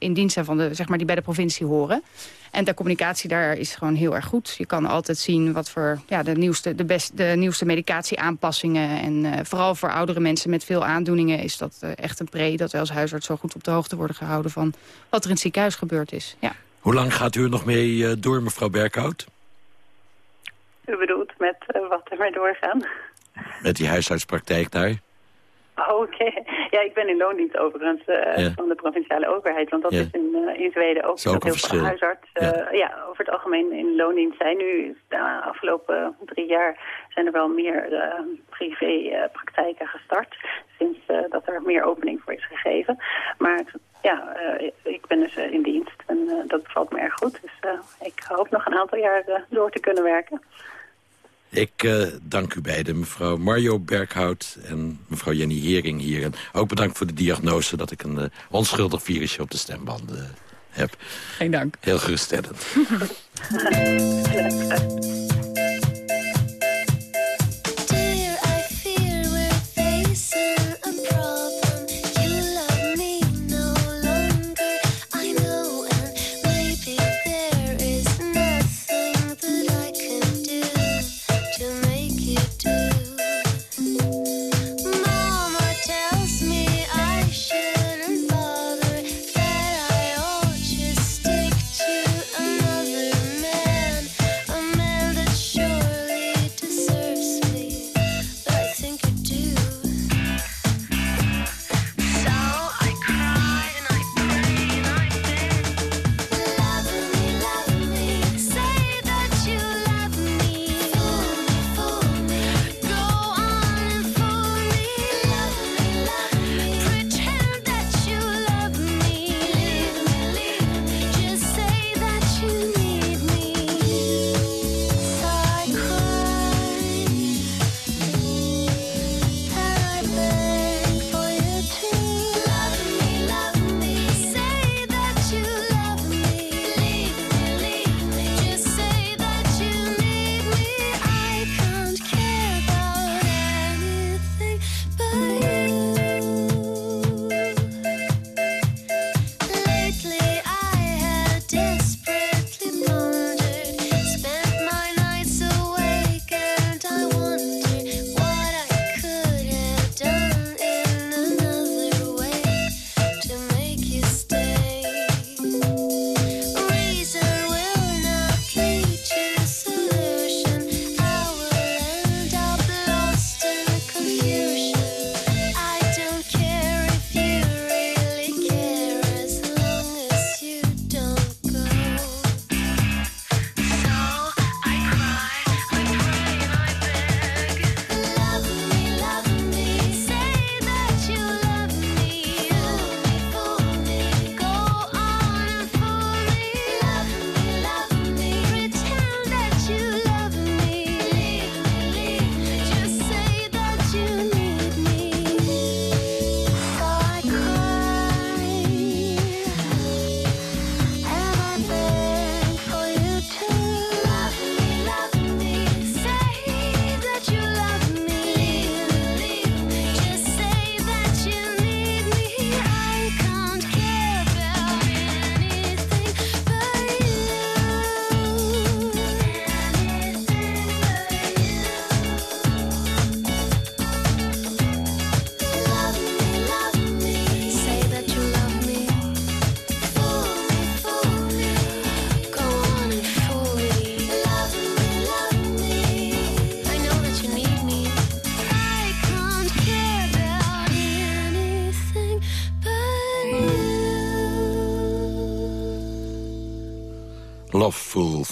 in dienst zijn van de, zeg maar, die bij de provincie horen. En de communicatie daar is gewoon heel erg goed. Je kan altijd zien wat voor ja, de, nieuwste, de, best, de nieuwste medicatieaanpassingen... en eh, vooral voor oudere mensen met veel aandoeningen... is dat eh, echt een pre dat wij als huisarts zo goed op de hoogte worden gehouden... van wat er in het ziekenhuis gebeurd is. Ja. Hoe lang gaat u er nog mee eh, door, mevrouw Berghout? U bedoelt met wat er maar doorgaan? Met die huisartspraktijk daar? Oh, Oké. Ja, ik ben in loondienst overigens eh, Ja. van de provinciale overheid. Want dat Ja. is in, eh, in Zweden ook dat een heel veel huisartsen ja. over het algemeen in loondienst zijn. Nu, de afgelopen drie jaar, zijn er wel meer eh, privépraktijken gestart. Sinds eh, dat er meer opening voor is gegeven. Maar ja, eh, ik ben dus eh, in dienst en eh, dat bevalt me erg goed. Dus eh, ik hoop nog een aantal jaar eh, door te kunnen werken. Ik eh, dank u beiden, mevrouw Mario Berghout en mevrouw Jenny Hering hier. En ook bedankt voor de diagnose dat ik een eh, onschuldig virusje op de stembanden eh, heb. Geen dank. Heel geruststellend.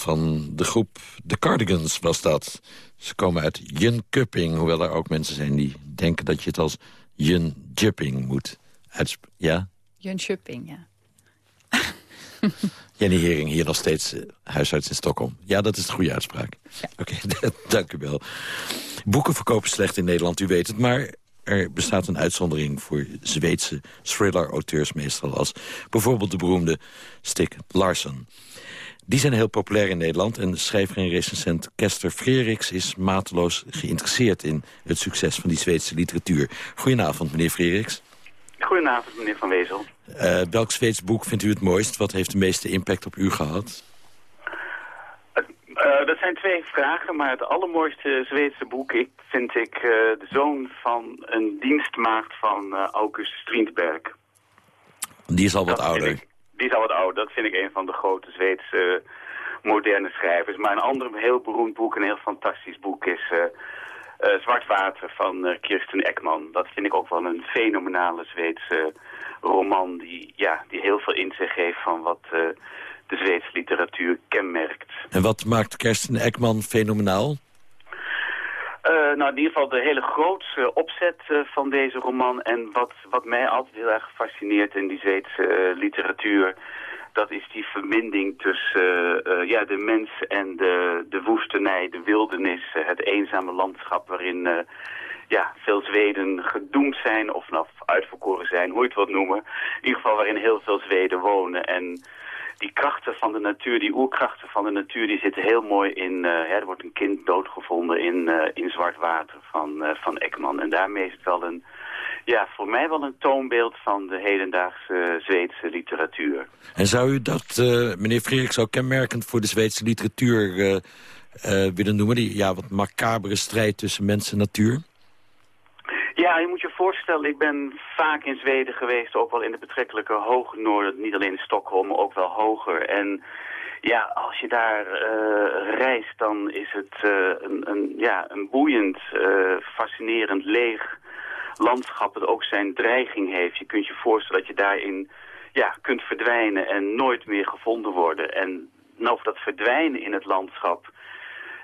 van de groep The Cardigans was dat. Ze komen uit Jönköping, hoewel er ook mensen zijn die denken dat je het als Jönköping moet uitspreken. Ja? Jönköping, ja. Jenny Hering, hier nog steeds eh, huisarts in Stockholm. Ja, dat is de goede uitspraak. Oké, dank u wel. Boeken verkopen slecht in Nederland, u weet het. Maar er bestaat een uitzondering voor Zweedse thriller-auteurs meestal... als bijvoorbeeld de beroemde Stig Larsson. Die zijn heel populair in Nederland en de schrijver en recensent Kester Freriks is mateloos geïnteresseerd in het succes van die Zweedse literatuur. Goedenavond, meneer Freriks. Goedenavond, meneer Van Wezel. Uh, welk Zweeds boek vindt u het mooist? Wat heeft de meeste impact op u gehad? Uh, dat zijn twee vragen, maar het allermooiste Zweedse boek ik, vind ik uh, de zoon van een dienstmaagd van August Strindberg. Die is al wat dat ouder. Die is al wat ouder. Dat vind ik een van de grote Zweedse moderne schrijvers. Maar een ander heel beroemd boek, een heel fantastisch boek is... Uh, Zwart Water van Kirsten Ekman. Dat vind ik ook wel een fenomenale Zweedse roman die, ja, die heel veel in zich heeft van wat de Zweedse literatuur kenmerkt. En wat maakt Kirsten Ekman fenomenaal? Nou, in ieder geval de hele grootste opzet van deze roman. En wat, wat mij altijd heel erg fascineert in die Zweedse literatuur dat is die verbinding tussen uh, uh, ja, de mens en de, de woestenij, de wildernis, uh, het eenzame landschap waarin ja, veel Zweden gedoemd zijn of nou, uitverkoren zijn, hoe je het wilt noemen. In ieder geval waarin heel veel Zweden wonen. En die krachten van de natuur, die oerkrachten van de natuur, die zitten heel mooi in... ja, er wordt een kind doodgevonden in, in zwart water van, van Ekman. En daarmee is het wel een ja, voor mij wel een toonbeeld van de hedendaagse Zweedse literatuur. En zou u dat, meneer Freriks, ook kenmerkend voor de Zweedse literatuur willen noemen? Die ja, wat macabere strijd tussen mens en natuur? Ja, je moet je voorstellen, ik ben vaak in Zweden geweest, ook wel in de betrekkelijke hoge noorden, niet alleen in Stockholm, maar ook wel hoger. En ja, als je daar uh, reist, dan is het uh, een, een, ja, een boeiend, uh, fascinerend, leeg landschap dat ook zijn dreiging heeft. Je kunt je voorstellen dat je daarin ja, kunt verdwijnen en nooit meer gevonden worden. En over dat verdwijnen in het landschap,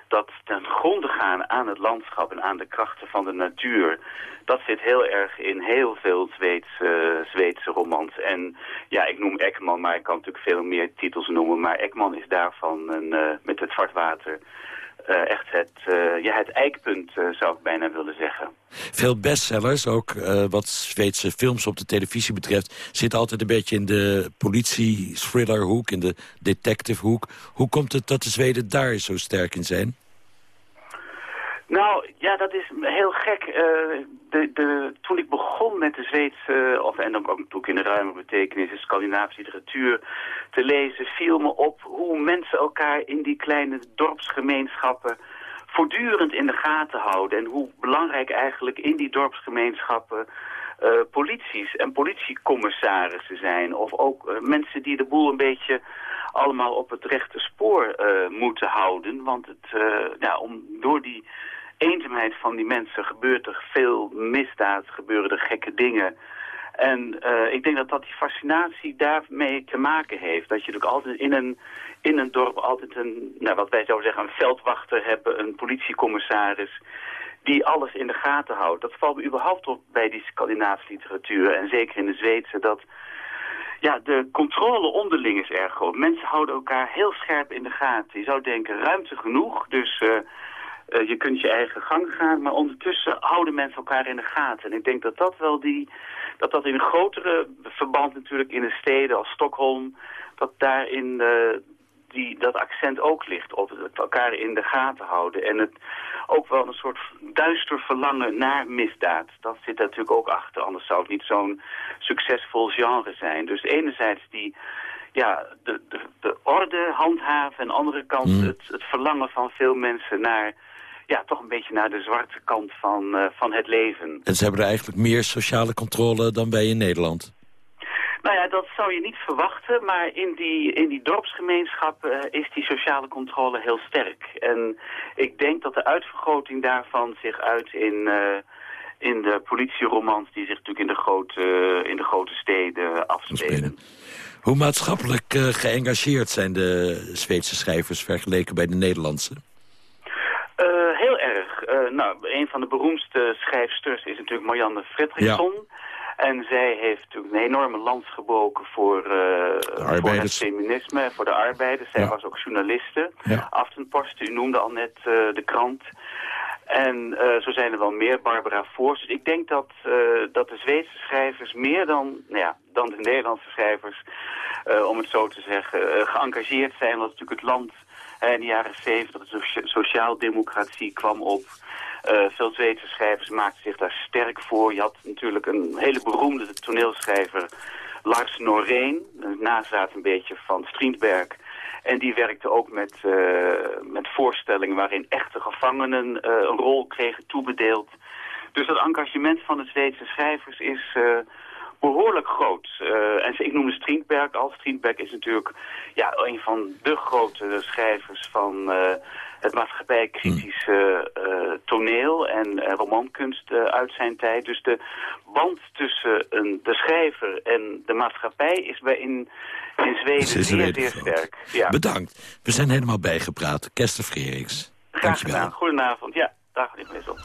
dat ten gronde gaan aan het landschap en aan de krachten van de natuur, dat zit heel erg in heel veel Zweedse, Zweedse romans. En ja, ik noem Ekman, maar ik kan natuurlijk veel meer titels noemen. Maar Ekman is daarvan een, uh, met het zwartwater uh, echt het, uh, ja, het eikpunt, uh, zou ik bijna willen zeggen. Veel bestsellers, ook wat Zweedse films op de televisie betreft... zitten altijd een beetje in de politie-thriller-hoek, in de detective-hoek. Hoe komt het dat de Zweden daar zo sterk in zijn? Nou, ja, dat is heel gek. Uh, de, de, toen ik begon met de Zweedse, of en dan ook in de ruime betekenis, de Scandinavische literatuur te lezen, viel me op hoe mensen elkaar in die kleine dorpsgemeenschappen voortdurend in de gaten houden. En hoe belangrijk eigenlijk in die dorpsgemeenschappen uh, polities en politiecommissarissen zijn. Of ook uh, mensen die de boel een beetje allemaal op het rechte spoor moeten houden. Want het, ja, om, door die eenzaamheid van die mensen gebeurt er veel misdaad, gebeuren er gekke dingen. En uh, ik denk dat dat die fascinatie daarmee te maken heeft. Dat je natuurlijk altijd in een, in een dorp altijd een, nou, wat wij zouden zeggen, een veldwachter hebben, een politiecommissaris die alles in de gaten houdt. Dat valt me überhaupt op bij die Scandinavische literatuur en zeker in de Zweedse, dat ja, de controle onderling is erg groot. Mensen houden elkaar heel scherp in de gaten. Je zou denken, ruimte genoeg, dus... Uh, uh, je kunt je eigen gang gaan, maar ondertussen houden mensen elkaar in de gaten. En ik denk dat dat wel die, dat dat in een grotere verband natuurlijk in de steden als Stockholm, dat daarin uh, die, dat accent ook ligt op het elkaar in de gaten houden. En het ook wel een soort duister verlangen naar misdaad. Dat zit er natuurlijk ook achter, anders zou het niet zo'n succesvol genre zijn. Dus enerzijds die ja, de, de, de orde handhaven en andere kant mm. het, het verlangen van veel mensen naar ja, toch een beetje naar de zwarte kant van, uh, van het leven. En ze hebben er eigenlijk meer sociale controle dan wij in Nederland? Nou ja, dat zou je niet verwachten, maar in die, in die dorpsgemeenschap uh, is die sociale controle heel sterk. En ik denk dat de uitvergroting daarvan zich uit in, uh, in de politieromans die zich natuurlijk in de grote, in de grote steden afspelen. Hoe maatschappelijk uh, geëngageerd zijn de Zweedse schrijvers vergeleken bij de Nederlandse? Uh, heel erg. Uh, nou, een van de beroemdste schrijfsters is natuurlijk Marianne Fredriksson. Ja. En zij heeft natuurlijk een enorme lans gebroken voor, voor het feminisme, voor de arbeiders. Zij ja. was ook journaliste. Ja. Aftenpost, u noemde al net de krant. En uh, zo zijn er wel meer, Barbara Voors. Dus ik denk dat, dat de Zweedse schrijvers meer dan, nou ja, dan de Nederlandse schrijvers, om het zo te zeggen, geëngageerd zijn. Want natuurlijk het land in de jaren zeventig, de sociaaldemocratie kwam op. veel Zweedse schrijvers maakten zich daar sterk voor. Je had natuurlijk een hele beroemde toneelschrijver, Lars Noreen, een nazaat een beetje van Strindberg... En die werkte ook met, uh, met voorstellingen waarin echte gevangenen uh, een rol kregen toebedeeld. Dus dat engagement van de Zweedse schrijvers is behoorlijk groot. en ik noemde Strindberg al. Strindberg is natuurlijk ja, een van de grote schrijvers van het maatschappijkritische uh, toneel en uh, romankunst uit zijn tijd. Dus de band tussen een, de schrijver en de maatschappij is bij in, in Zweden zeer, zeer sterk. Ja. Bedankt. We zijn helemaal bijgepraat. Kester Freriks. Graag Dankjewel. gedaan. Goedenavond. Ja, dag meneer Missel.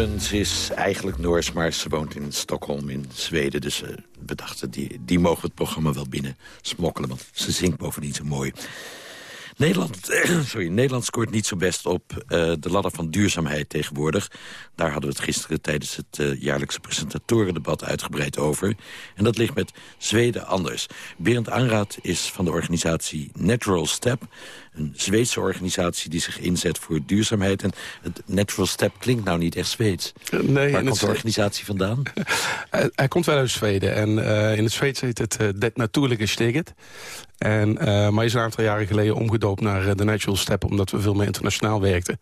Bruns is eigenlijk Noors, maar ze woont in Stockholm in Zweden. Dus uh, we dachten, die, die mogen het programma wel binnen smokkelen. Want ze zingt bovendien zo mooi. Nederland, sorry, Nederland scoort niet zo best op eh, de ladder van duurzaamheid tegenwoordig. Daar hadden we het gisteren tijdens het eh, jaarlijkse presentatorendebat uitgebreid over. En dat ligt met Zweden anders. Berend Aanraad is van de organisatie Natural Step. Een Zweedse organisatie die zich inzet voor duurzaamheid. En het Natural Step klinkt nou niet echt Zweeds. Nee, Waar komt de organisatie vandaan? Hij, hij komt wel uit Zweden en eh, in het Zweeds heet het eh, Det Natuurlijke Steget. En, eh, maar is een aantal jaren geleden omgedoopt naar eh, de Natural Step... omdat we veel meer internationaal werkten.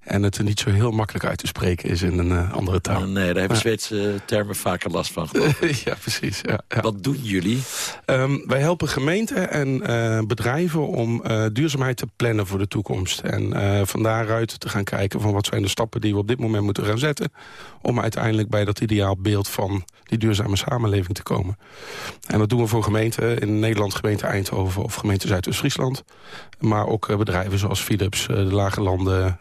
En het niet zo heel makkelijk uit te spreken is in een eh, andere taal. nee, daar hebben Ja. Zweedse termen vaker last van. ja, precies. Ja, ja. Wat doen jullie? Ehm, wij helpen gemeenten en eh, bedrijven om eh, duurzaamheid te plannen voor de toekomst. En van daaruit te gaan kijken van wat zijn de stappen die we op dit moment moeten gaan zetten... om uiteindelijk bij dat ideaal beeld van die duurzame samenleving te komen. En dat doen we voor gemeenten in Nederland, gemeente Eindhoven of gemeente Zuidoost-Friesland. Maar ook bedrijven zoals Philips, de Lage Landen,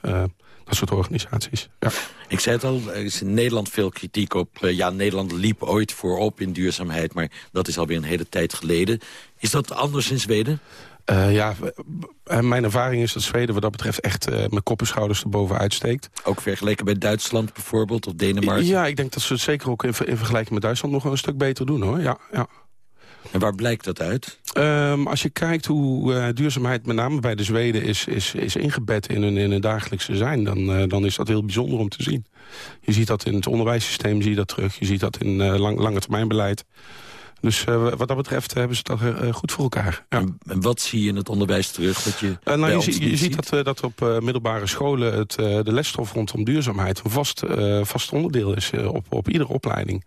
dat soort organisaties. Ja. Ik zei het al, er is in Nederland veel kritiek op... eh, ja, Nederland liep ooit voorop in duurzaamheid... maar dat is alweer een hele tijd geleden. Is dat anders in Zweden? Eh, ja, w- mijn ervaring is dat Zweden wat dat betreft echt eh, met kop en schouders erboven uitsteekt. Ook vergeleken bij Duitsland bijvoorbeeld, of Denemarken? Ja, ik denk dat ze het zeker ook in, ver- in vergelijking met Duitsland nog wel een stuk beter doen hoor. Ja, ja. En waar blijkt dat uit? Ehm, als je kijkt hoe eh, duurzaamheid met name bij de Zweden is, is, is ingebed in hun, in hun dagelijkse zijn... Dan, eh, dan is dat heel bijzonder om te zien. Je ziet dat in het onderwijssysteem, zie je dat terug. Je ziet dat in eh, lang, lange termijnbeleid. Dus eh, wat dat betreft hebben ze dat goed voor elkaar. Ja. En wat zie je in het onderwijs terug? Dat je bij nou, je, zie- je ziet dat, dat op middelbare scholen het, de lesstof rondom duurzaamheid... een vast, vast onderdeel is op, op iedere opleiding.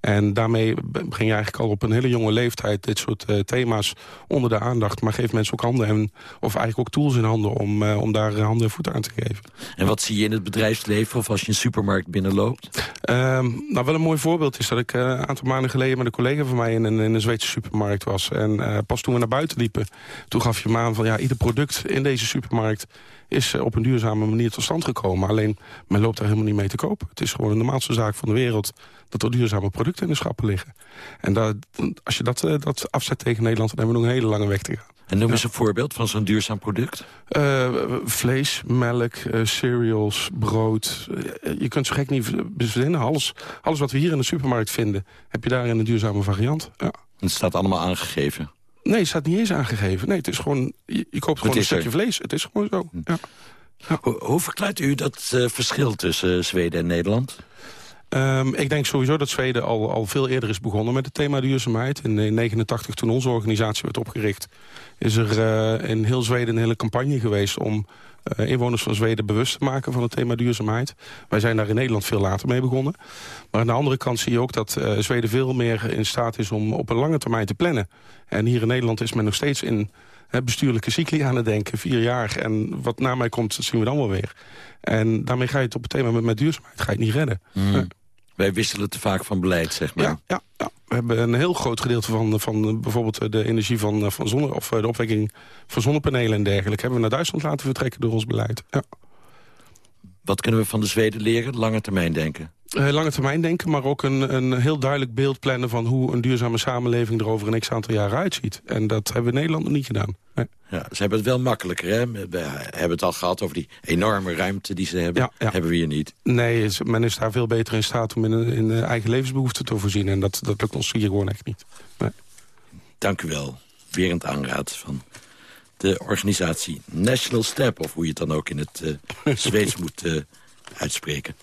En daarmee breng je eigenlijk al op een hele jonge leeftijd... dit soort eh, thema's onder de aandacht. Maar geef mensen ook handen, en, of eigenlijk ook tools in handen... om, eh, om daar handen en voeten aan te geven. En wat zie je in het bedrijfsleven of als je een supermarkt binnenloopt? Ehm, nou, wel een mooi voorbeeld is dat ik eh, een aantal maanden geleden... met een collega van mij in een, in een Zweedse supermarkt was. En eh, pas toen we naar buiten liepen, toen gaf je me aan van... ja, ieder product in deze supermarkt is eh, op een duurzame manier tot stand gekomen. Alleen, men loopt daar helemaal niet mee te kopen. Het is gewoon de normaalste zaak van de wereld... dat er duurzame producten in de schappen liggen. En dat, als je dat, eh, dat afzet tegen Nederland... dan hebben we nog een hele lange weg te gaan. En noem eens een voorbeeld van zo'n duurzaam product. Eh, vlees, melk, eh, cereals, brood. Je kunt zo gek niet verzinnen. Alles, alles wat we hier in de supermarkt vinden... heb je daar in een duurzame variant. Ja. Het staat allemaal aangegeven. Nee, het staat niet eens aangegeven. Nee, het is gewoon... Je, je koopt gewoon een er. stukje vlees. Het is gewoon zo. Ja. Hoe, hoe verklaart u dat verschil tussen Zweden en Nederland? Ehm, ik denk sowieso dat Zweden al, al veel eerder is begonnen met het thema duurzaamheid. In 1989, toen onze organisatie werd opgericht... is er eh, in heel Zweden een hele campagne geweest... om eh, inwoners van Zweden bewust te maken van het thema duurzaamheid. Wij zijn daar in Nederland veel later mee begonnen. Maar aan de andere kant zie je ook dat eh, Zweden veel meer in staat is... om op een lange termijn te plannen. En hier in Nederland is men nog steeds in bestuurlijke cycli aan het denken. Vier jaar. En wat na mij komt, dat zien we dan wel weer. En daarmee ga je het op het thema met, met duurzaamheid ga je het niet redden. Hmm. Wij wisselen te vaak van beleid, zeg maar. Ja, ja, ja. We hebben een heel groot gedeelte van, van eh, bijvoorbeeld de energie van, eh, van zonne, of eh, de opwekking van zonnepanelen en dergelijke. Hebben we naar Duitsland laten vertrekken door ons beleid. Ja. Wat kunnen we van de Zweden leren? Lange termijn denken. Eh, lange termijn denken, maar ook een, een heel duidelijk beeld plannen van hoe een duurzame samenleving er over een x aantal jaren uitziet. En dat hebben we in Nederland nog niet gedaan. Nee. Ja, ze hebben het wel makkelijker, hè? We hebben het al gehad over die enorme ruimte die ze hebben. Hebben we hier niet. Nee, men is daar veel beter in staat om in, in eh, eigen levensbehoeften te voorzien. En dat, dat lukt ons hier gewoon echt niet. Nee. Dank u wel, Berend Aanraad van de organisatie National Step... of hoe je het dan ook in het eh, Zweeds moet uitspreken.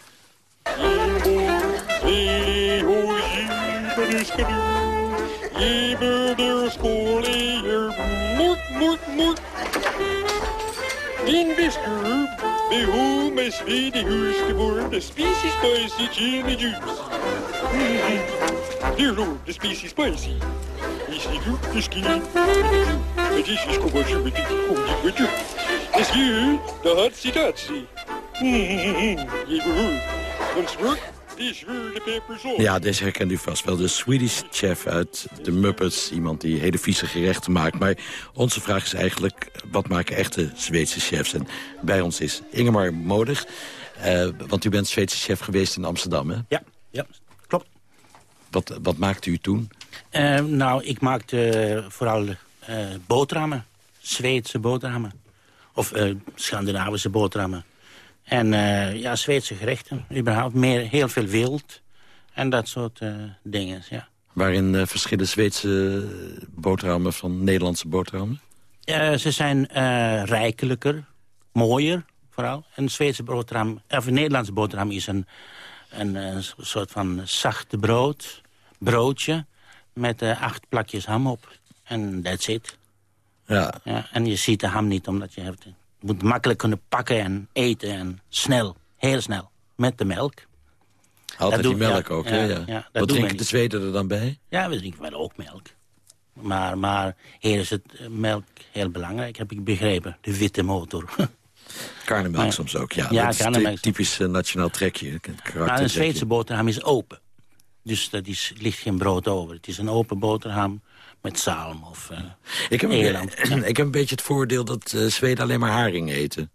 Din biskop, behov med sved i husgevård, det spises spicy chili juice. Mm. The spicy spicy. Root the skin. But this is the holy with you. It's you, the hotsy totsy. Mm-hmm. Je behoort. Is de. Ja, deze herkent u vast wel. De Swedish chef uit de Muppets. Iemand die hele vieze gerechten maakt. Maar onze vraag is eigenlijk, wat maken echte Zweedse chefs? En bij ons is Ingemar Modig. Eh, want u bent Zweedse chef geweest in Amsterdam, hè? Ja, ja klopt. Wat, wat maakte u toen? Eh, nou, ik maakte vooral eh boterhammen. Zweedse boterhammen. Of eh, Scandinavische boterhammen. En eh, ja, Zweedse gerechten. Überhaupt meer, heel veel wild. En dat soort eh, dingen, ja. Waarin eh, verschillen Zweedse boterhammen van Nederlandse boterhammen? Ze zijn eh, rijkelijker, mooier vooral. Een Zweedse boterham, of een Nederlandse boterham is een, een, soort van zachte brood, broodje met acht plakjes ham op. En that's it. Ja. ja. En je ziet de ham niet, omdat je hebt, je moet makkelijk kunnen pakken en eten en snel, heel snel, met de melk. Altijd Dat die melk ja, ook, ja, hè? Ja. ja, Wat drinken de. Zweden er dan bij? Ja, we drinken wel ook melk. Maar, maar hier is het eh, melk heel belangrijk, heb ik begrepen. De witte motor. Karnemelk Ja. soms ook, ja. Ja, dat karnemelk. typisch eh, nationaal trekje. Maar een Zweedse boterham is open. Dus dat is, ligt geen brood over. Het is een open boterham met zalm of eh Ik heb, een, ik heb een beetje het voordeel dat eh, Zweden alleen maar haring eten.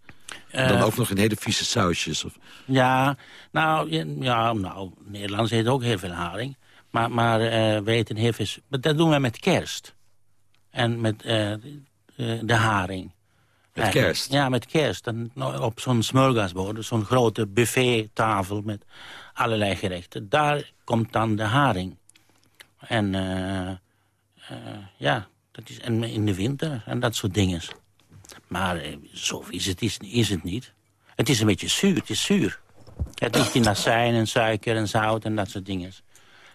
En dan Eh, ook nog in hele vieze sausjes. Of... Ja, nou, ja, nou, Nederlands eet ook heel veel haring. Maar, maar we eten heel veel... Maar dat doen we met kerst. En met de haring. Met kerst? Ja, met kerst. Dan nou, op zo'n smörgåsbord, dus zo'n grote buffettafel met allerlei gerechten. Daar komt dan de haring. En eh, ja, dat is, en in de winter en dat soort dingen. Maar eh, zo is het, is, is het niet. Het is een beetje zuur, het is zuur. Het ligt in azijn en suiker en zout en dat soort dingen.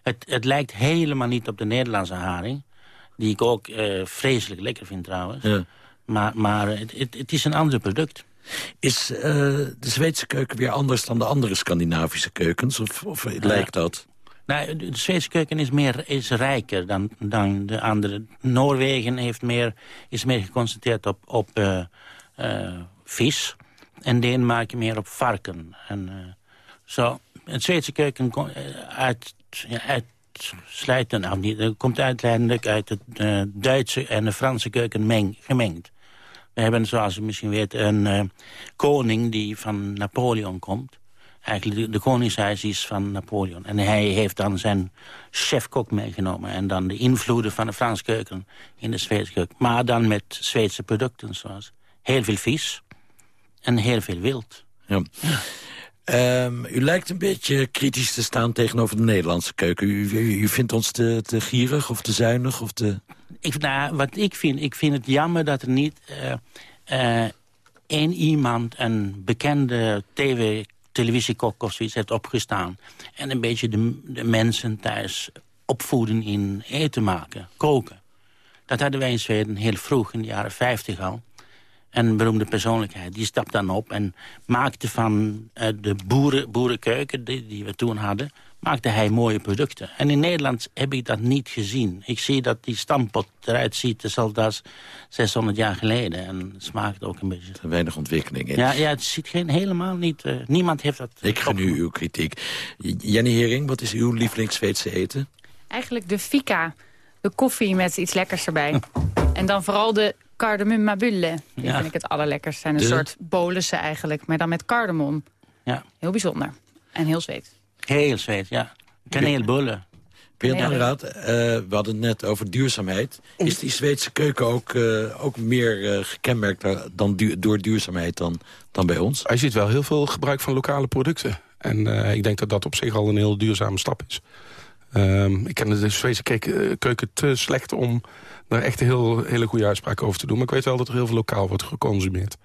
Het, het lijkt helemaal niet op de Nederlandse haring. Die ik ook eh, vreselijk lekker vind trouwens. Ja. Maar, maar het, het, het is een ander product. Is eh, de Zweedse keuken weer anders dan de andere Scandinavische keukens? Of, of lijkt dat? Nou, de de Zweedse keuken is, meer, is rijker dan, dan de andere. Noorwegen heeft meer, is meer geconcentreerd op, op eh, eh, vis. En Denemarken meer op varken. En, eh, zo, het Zweedse keuken uit, ja, uitsluitend, nou, niet, komt uiteindelijk uit eh, Duitse en de Franse keuken meng, gemengd. We hebben, zoals u misschien weet, een koning die van Napoleon komt. Eigenlijk de, de koningshuis is van Napoleon. En hij heeft dan zijn chefkok meegenomen. En dan de invloeden van de Franse keuken in de Zweedse keuken. Maar dan met Zweedse producten zoals heel veel vis en heel veel wild. Ja. Ehm, u lijkt een beetje kritisch te staan tegenover de Nederlandse keuken. U, u, u vindt ons te, te gierig of te zuinig? Of te... Ik, nou, wat ik vind, ik vind het jammer dat er niet eh, eh, één iemand, een bekende tv, televisiekok of zoiets, heeft opgestaan. En een beetje de, de mensen thuis opvoeden in eten maken, koken. Dat hadden wij in Zweden heel vroeg, in de jaren 50 al. Een beroemde persoonlijkheid, die stapt dan op en maakte van eh, de boeren, boerenkeuken die, die we toen hadden, maakte hij mooie producten. En in Nederland heb ik dat niet gezien. Ik zie dat die stampot eruit ziet, hetzelfde als 600 jaar geleden. En smaakt ook een beetje. Weinig ontwikkeling in. Ja, ja het ziet geen, helemaal niet... eh, niemand heeft dat... Ik gun u uw kritiek. Jenny Hering, wat is uw lievelings Zweedse eten? Eigenlijk de fika, de koffie met iets lekkers erbij. en dan vooral de cardamummabulle. Die Ja. vind ik het allerlekkerst. zijn een De? soort bolussen eigenlijk, maar dan met cardamom. Ja. Heel bijzonder. En heel zweet. Heel zweet, ja. Kaneelbullen. Peer Nee, Danraad, eh, we hadden het net over duurzaamheid. Is die Zweedse keuken ook, eh, ook meer eh, gekenmerkt dan du- door duurzaamheid dan, dan bij ons? Hij ziet wel heel veel gebruik van lokale producten. En eh, ik denk dat dat op zich al een heel duurzame stap is. Ehm, ik ken de Zweedse keuken, keuken te slecht om daar echt een heel, hele goede uitspraak over te doen. Maar ik weet wel dat er heel veel lokaal wordt geconsumeerd.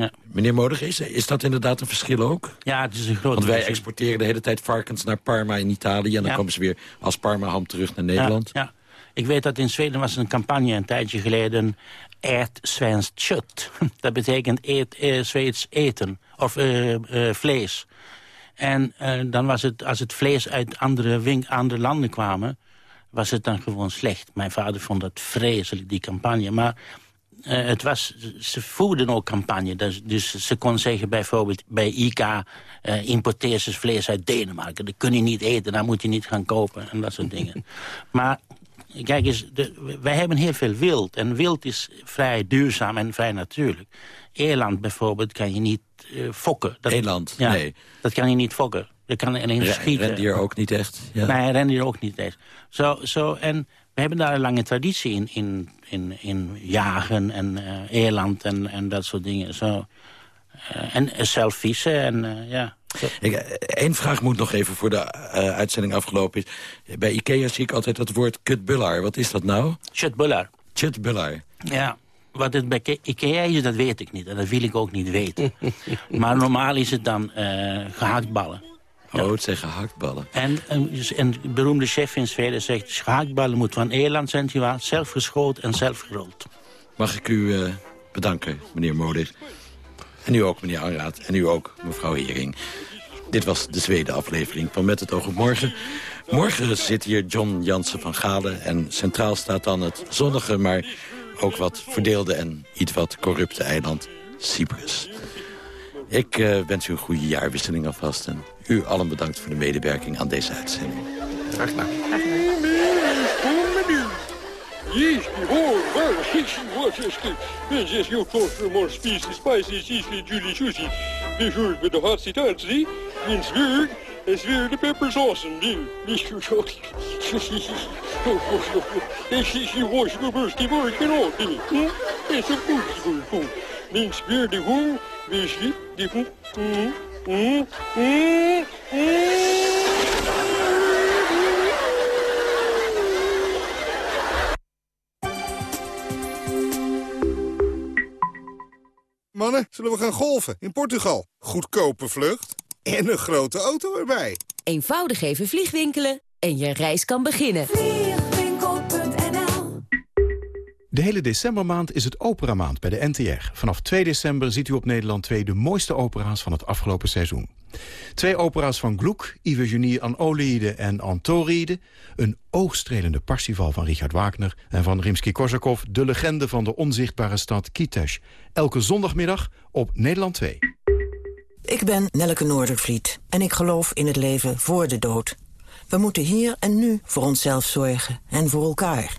Ja. Meneer Modig, is, is dat inderdaad een verschil ook? Ja, het is een groot Want wij verschil. exporteren de hele tijd varkens naar Parma in Italië... en dan Ja. komen ze weer als Parma-ham terug naar Nederland. Ja, ja. Ik weet dat in Zweden was een campagne een tijdje geleden... Eet Svenskt kött. Dat betekent eet eh, Zweeds eten. Of eh, eh, vlees. En eh, dan was het, als het vlees uit andere, wink, andere landen kwamen... was het dan gewoon slecht. Mijn vader vond dat vreselijk, die campagne. Maar het was, ze voerden ook campagne. Dus, dus ze kon zeggen bijvoorbeeld bij ICA... eh importeer ze vlees uit Denemarken. Dat kun je niet eten, dat moet je niet gaan kopen. En dat soort dingen. Maar kijk eens, de, wij hebben heel veel wild. En wild is vrij duurzaam en vrij natuurlijk. Eland bijvoorbeeld kan je niet eh, fokken. Dat, Eland, ja, nee. Dat kan je niet fokken. Dat kan alleen schieten. rendier ook niet echt. Ja. Nee, rendier ook niet eens. Zo, zo, en We hebben daar een lange traditie in, in, in, in jagen en uh, eland en, en dat soort dingen. Zo. Uh, en zelf vissen en uh, ja. Eén vraag moet nog even voor de uitzending afgelopen is. Bij Ikea zie ik altijd het woord kutbullar. Wat is dat nou? Chutbullar. Chutbullar. Ja. Wat het bij Ikea is, dat weet ik niet. En dat wil ik ook niet weten. maar normaal is het dan gehaktballen. Oh, het zijn gehaktballen. En een, een beroemde chef in Zweden zegt... gehaktballen moet van eland zijn, zelf geschoten en zelf gerold. Mag ik u uh, bedanken, meneer Modig. En u ook, meneer Anraad. En u ook, mevrouw Hering. Dit was de tweede aflevering van Met het oog op morgen. Morgen zit hier John Jansen van Galen... en centraal staat dan het zonnige, maar ook wat verdeelde... en iets wat corrupte eiland Cyprus. Ik uh, wens u een goede jaarwisseling alvast... en u allen bedankt voor de medewerking aan deze uitzending. Graag gedaan. Mm, Mannen, zullen we gaan golven in Portugal? Goedkope vlucht en een grote auto erbij. Eenvoudig even vliegwinkelen en je reis kan beginnen. De hele decembermaand is het operamaand bij de NTR. Vanaf 2 december ziet u op Nederland 2 de mooiste opera's van het afgelopen seizoen. Twee opera's van Gluck, Iphigenie aan Oliede en Antoride. Een oogstrelende Parsifal van Richard Wagner. En van Rimsky-Korsakov, de legende van de onzichtbare stad Kitesh. Elke zondagmiddag op Nederland 2. Ik ben Nelleke Noordervliet en ik geloof in het leven voor de dood. We moeten hier en nu voor onszelf zorgen en voor elkaar.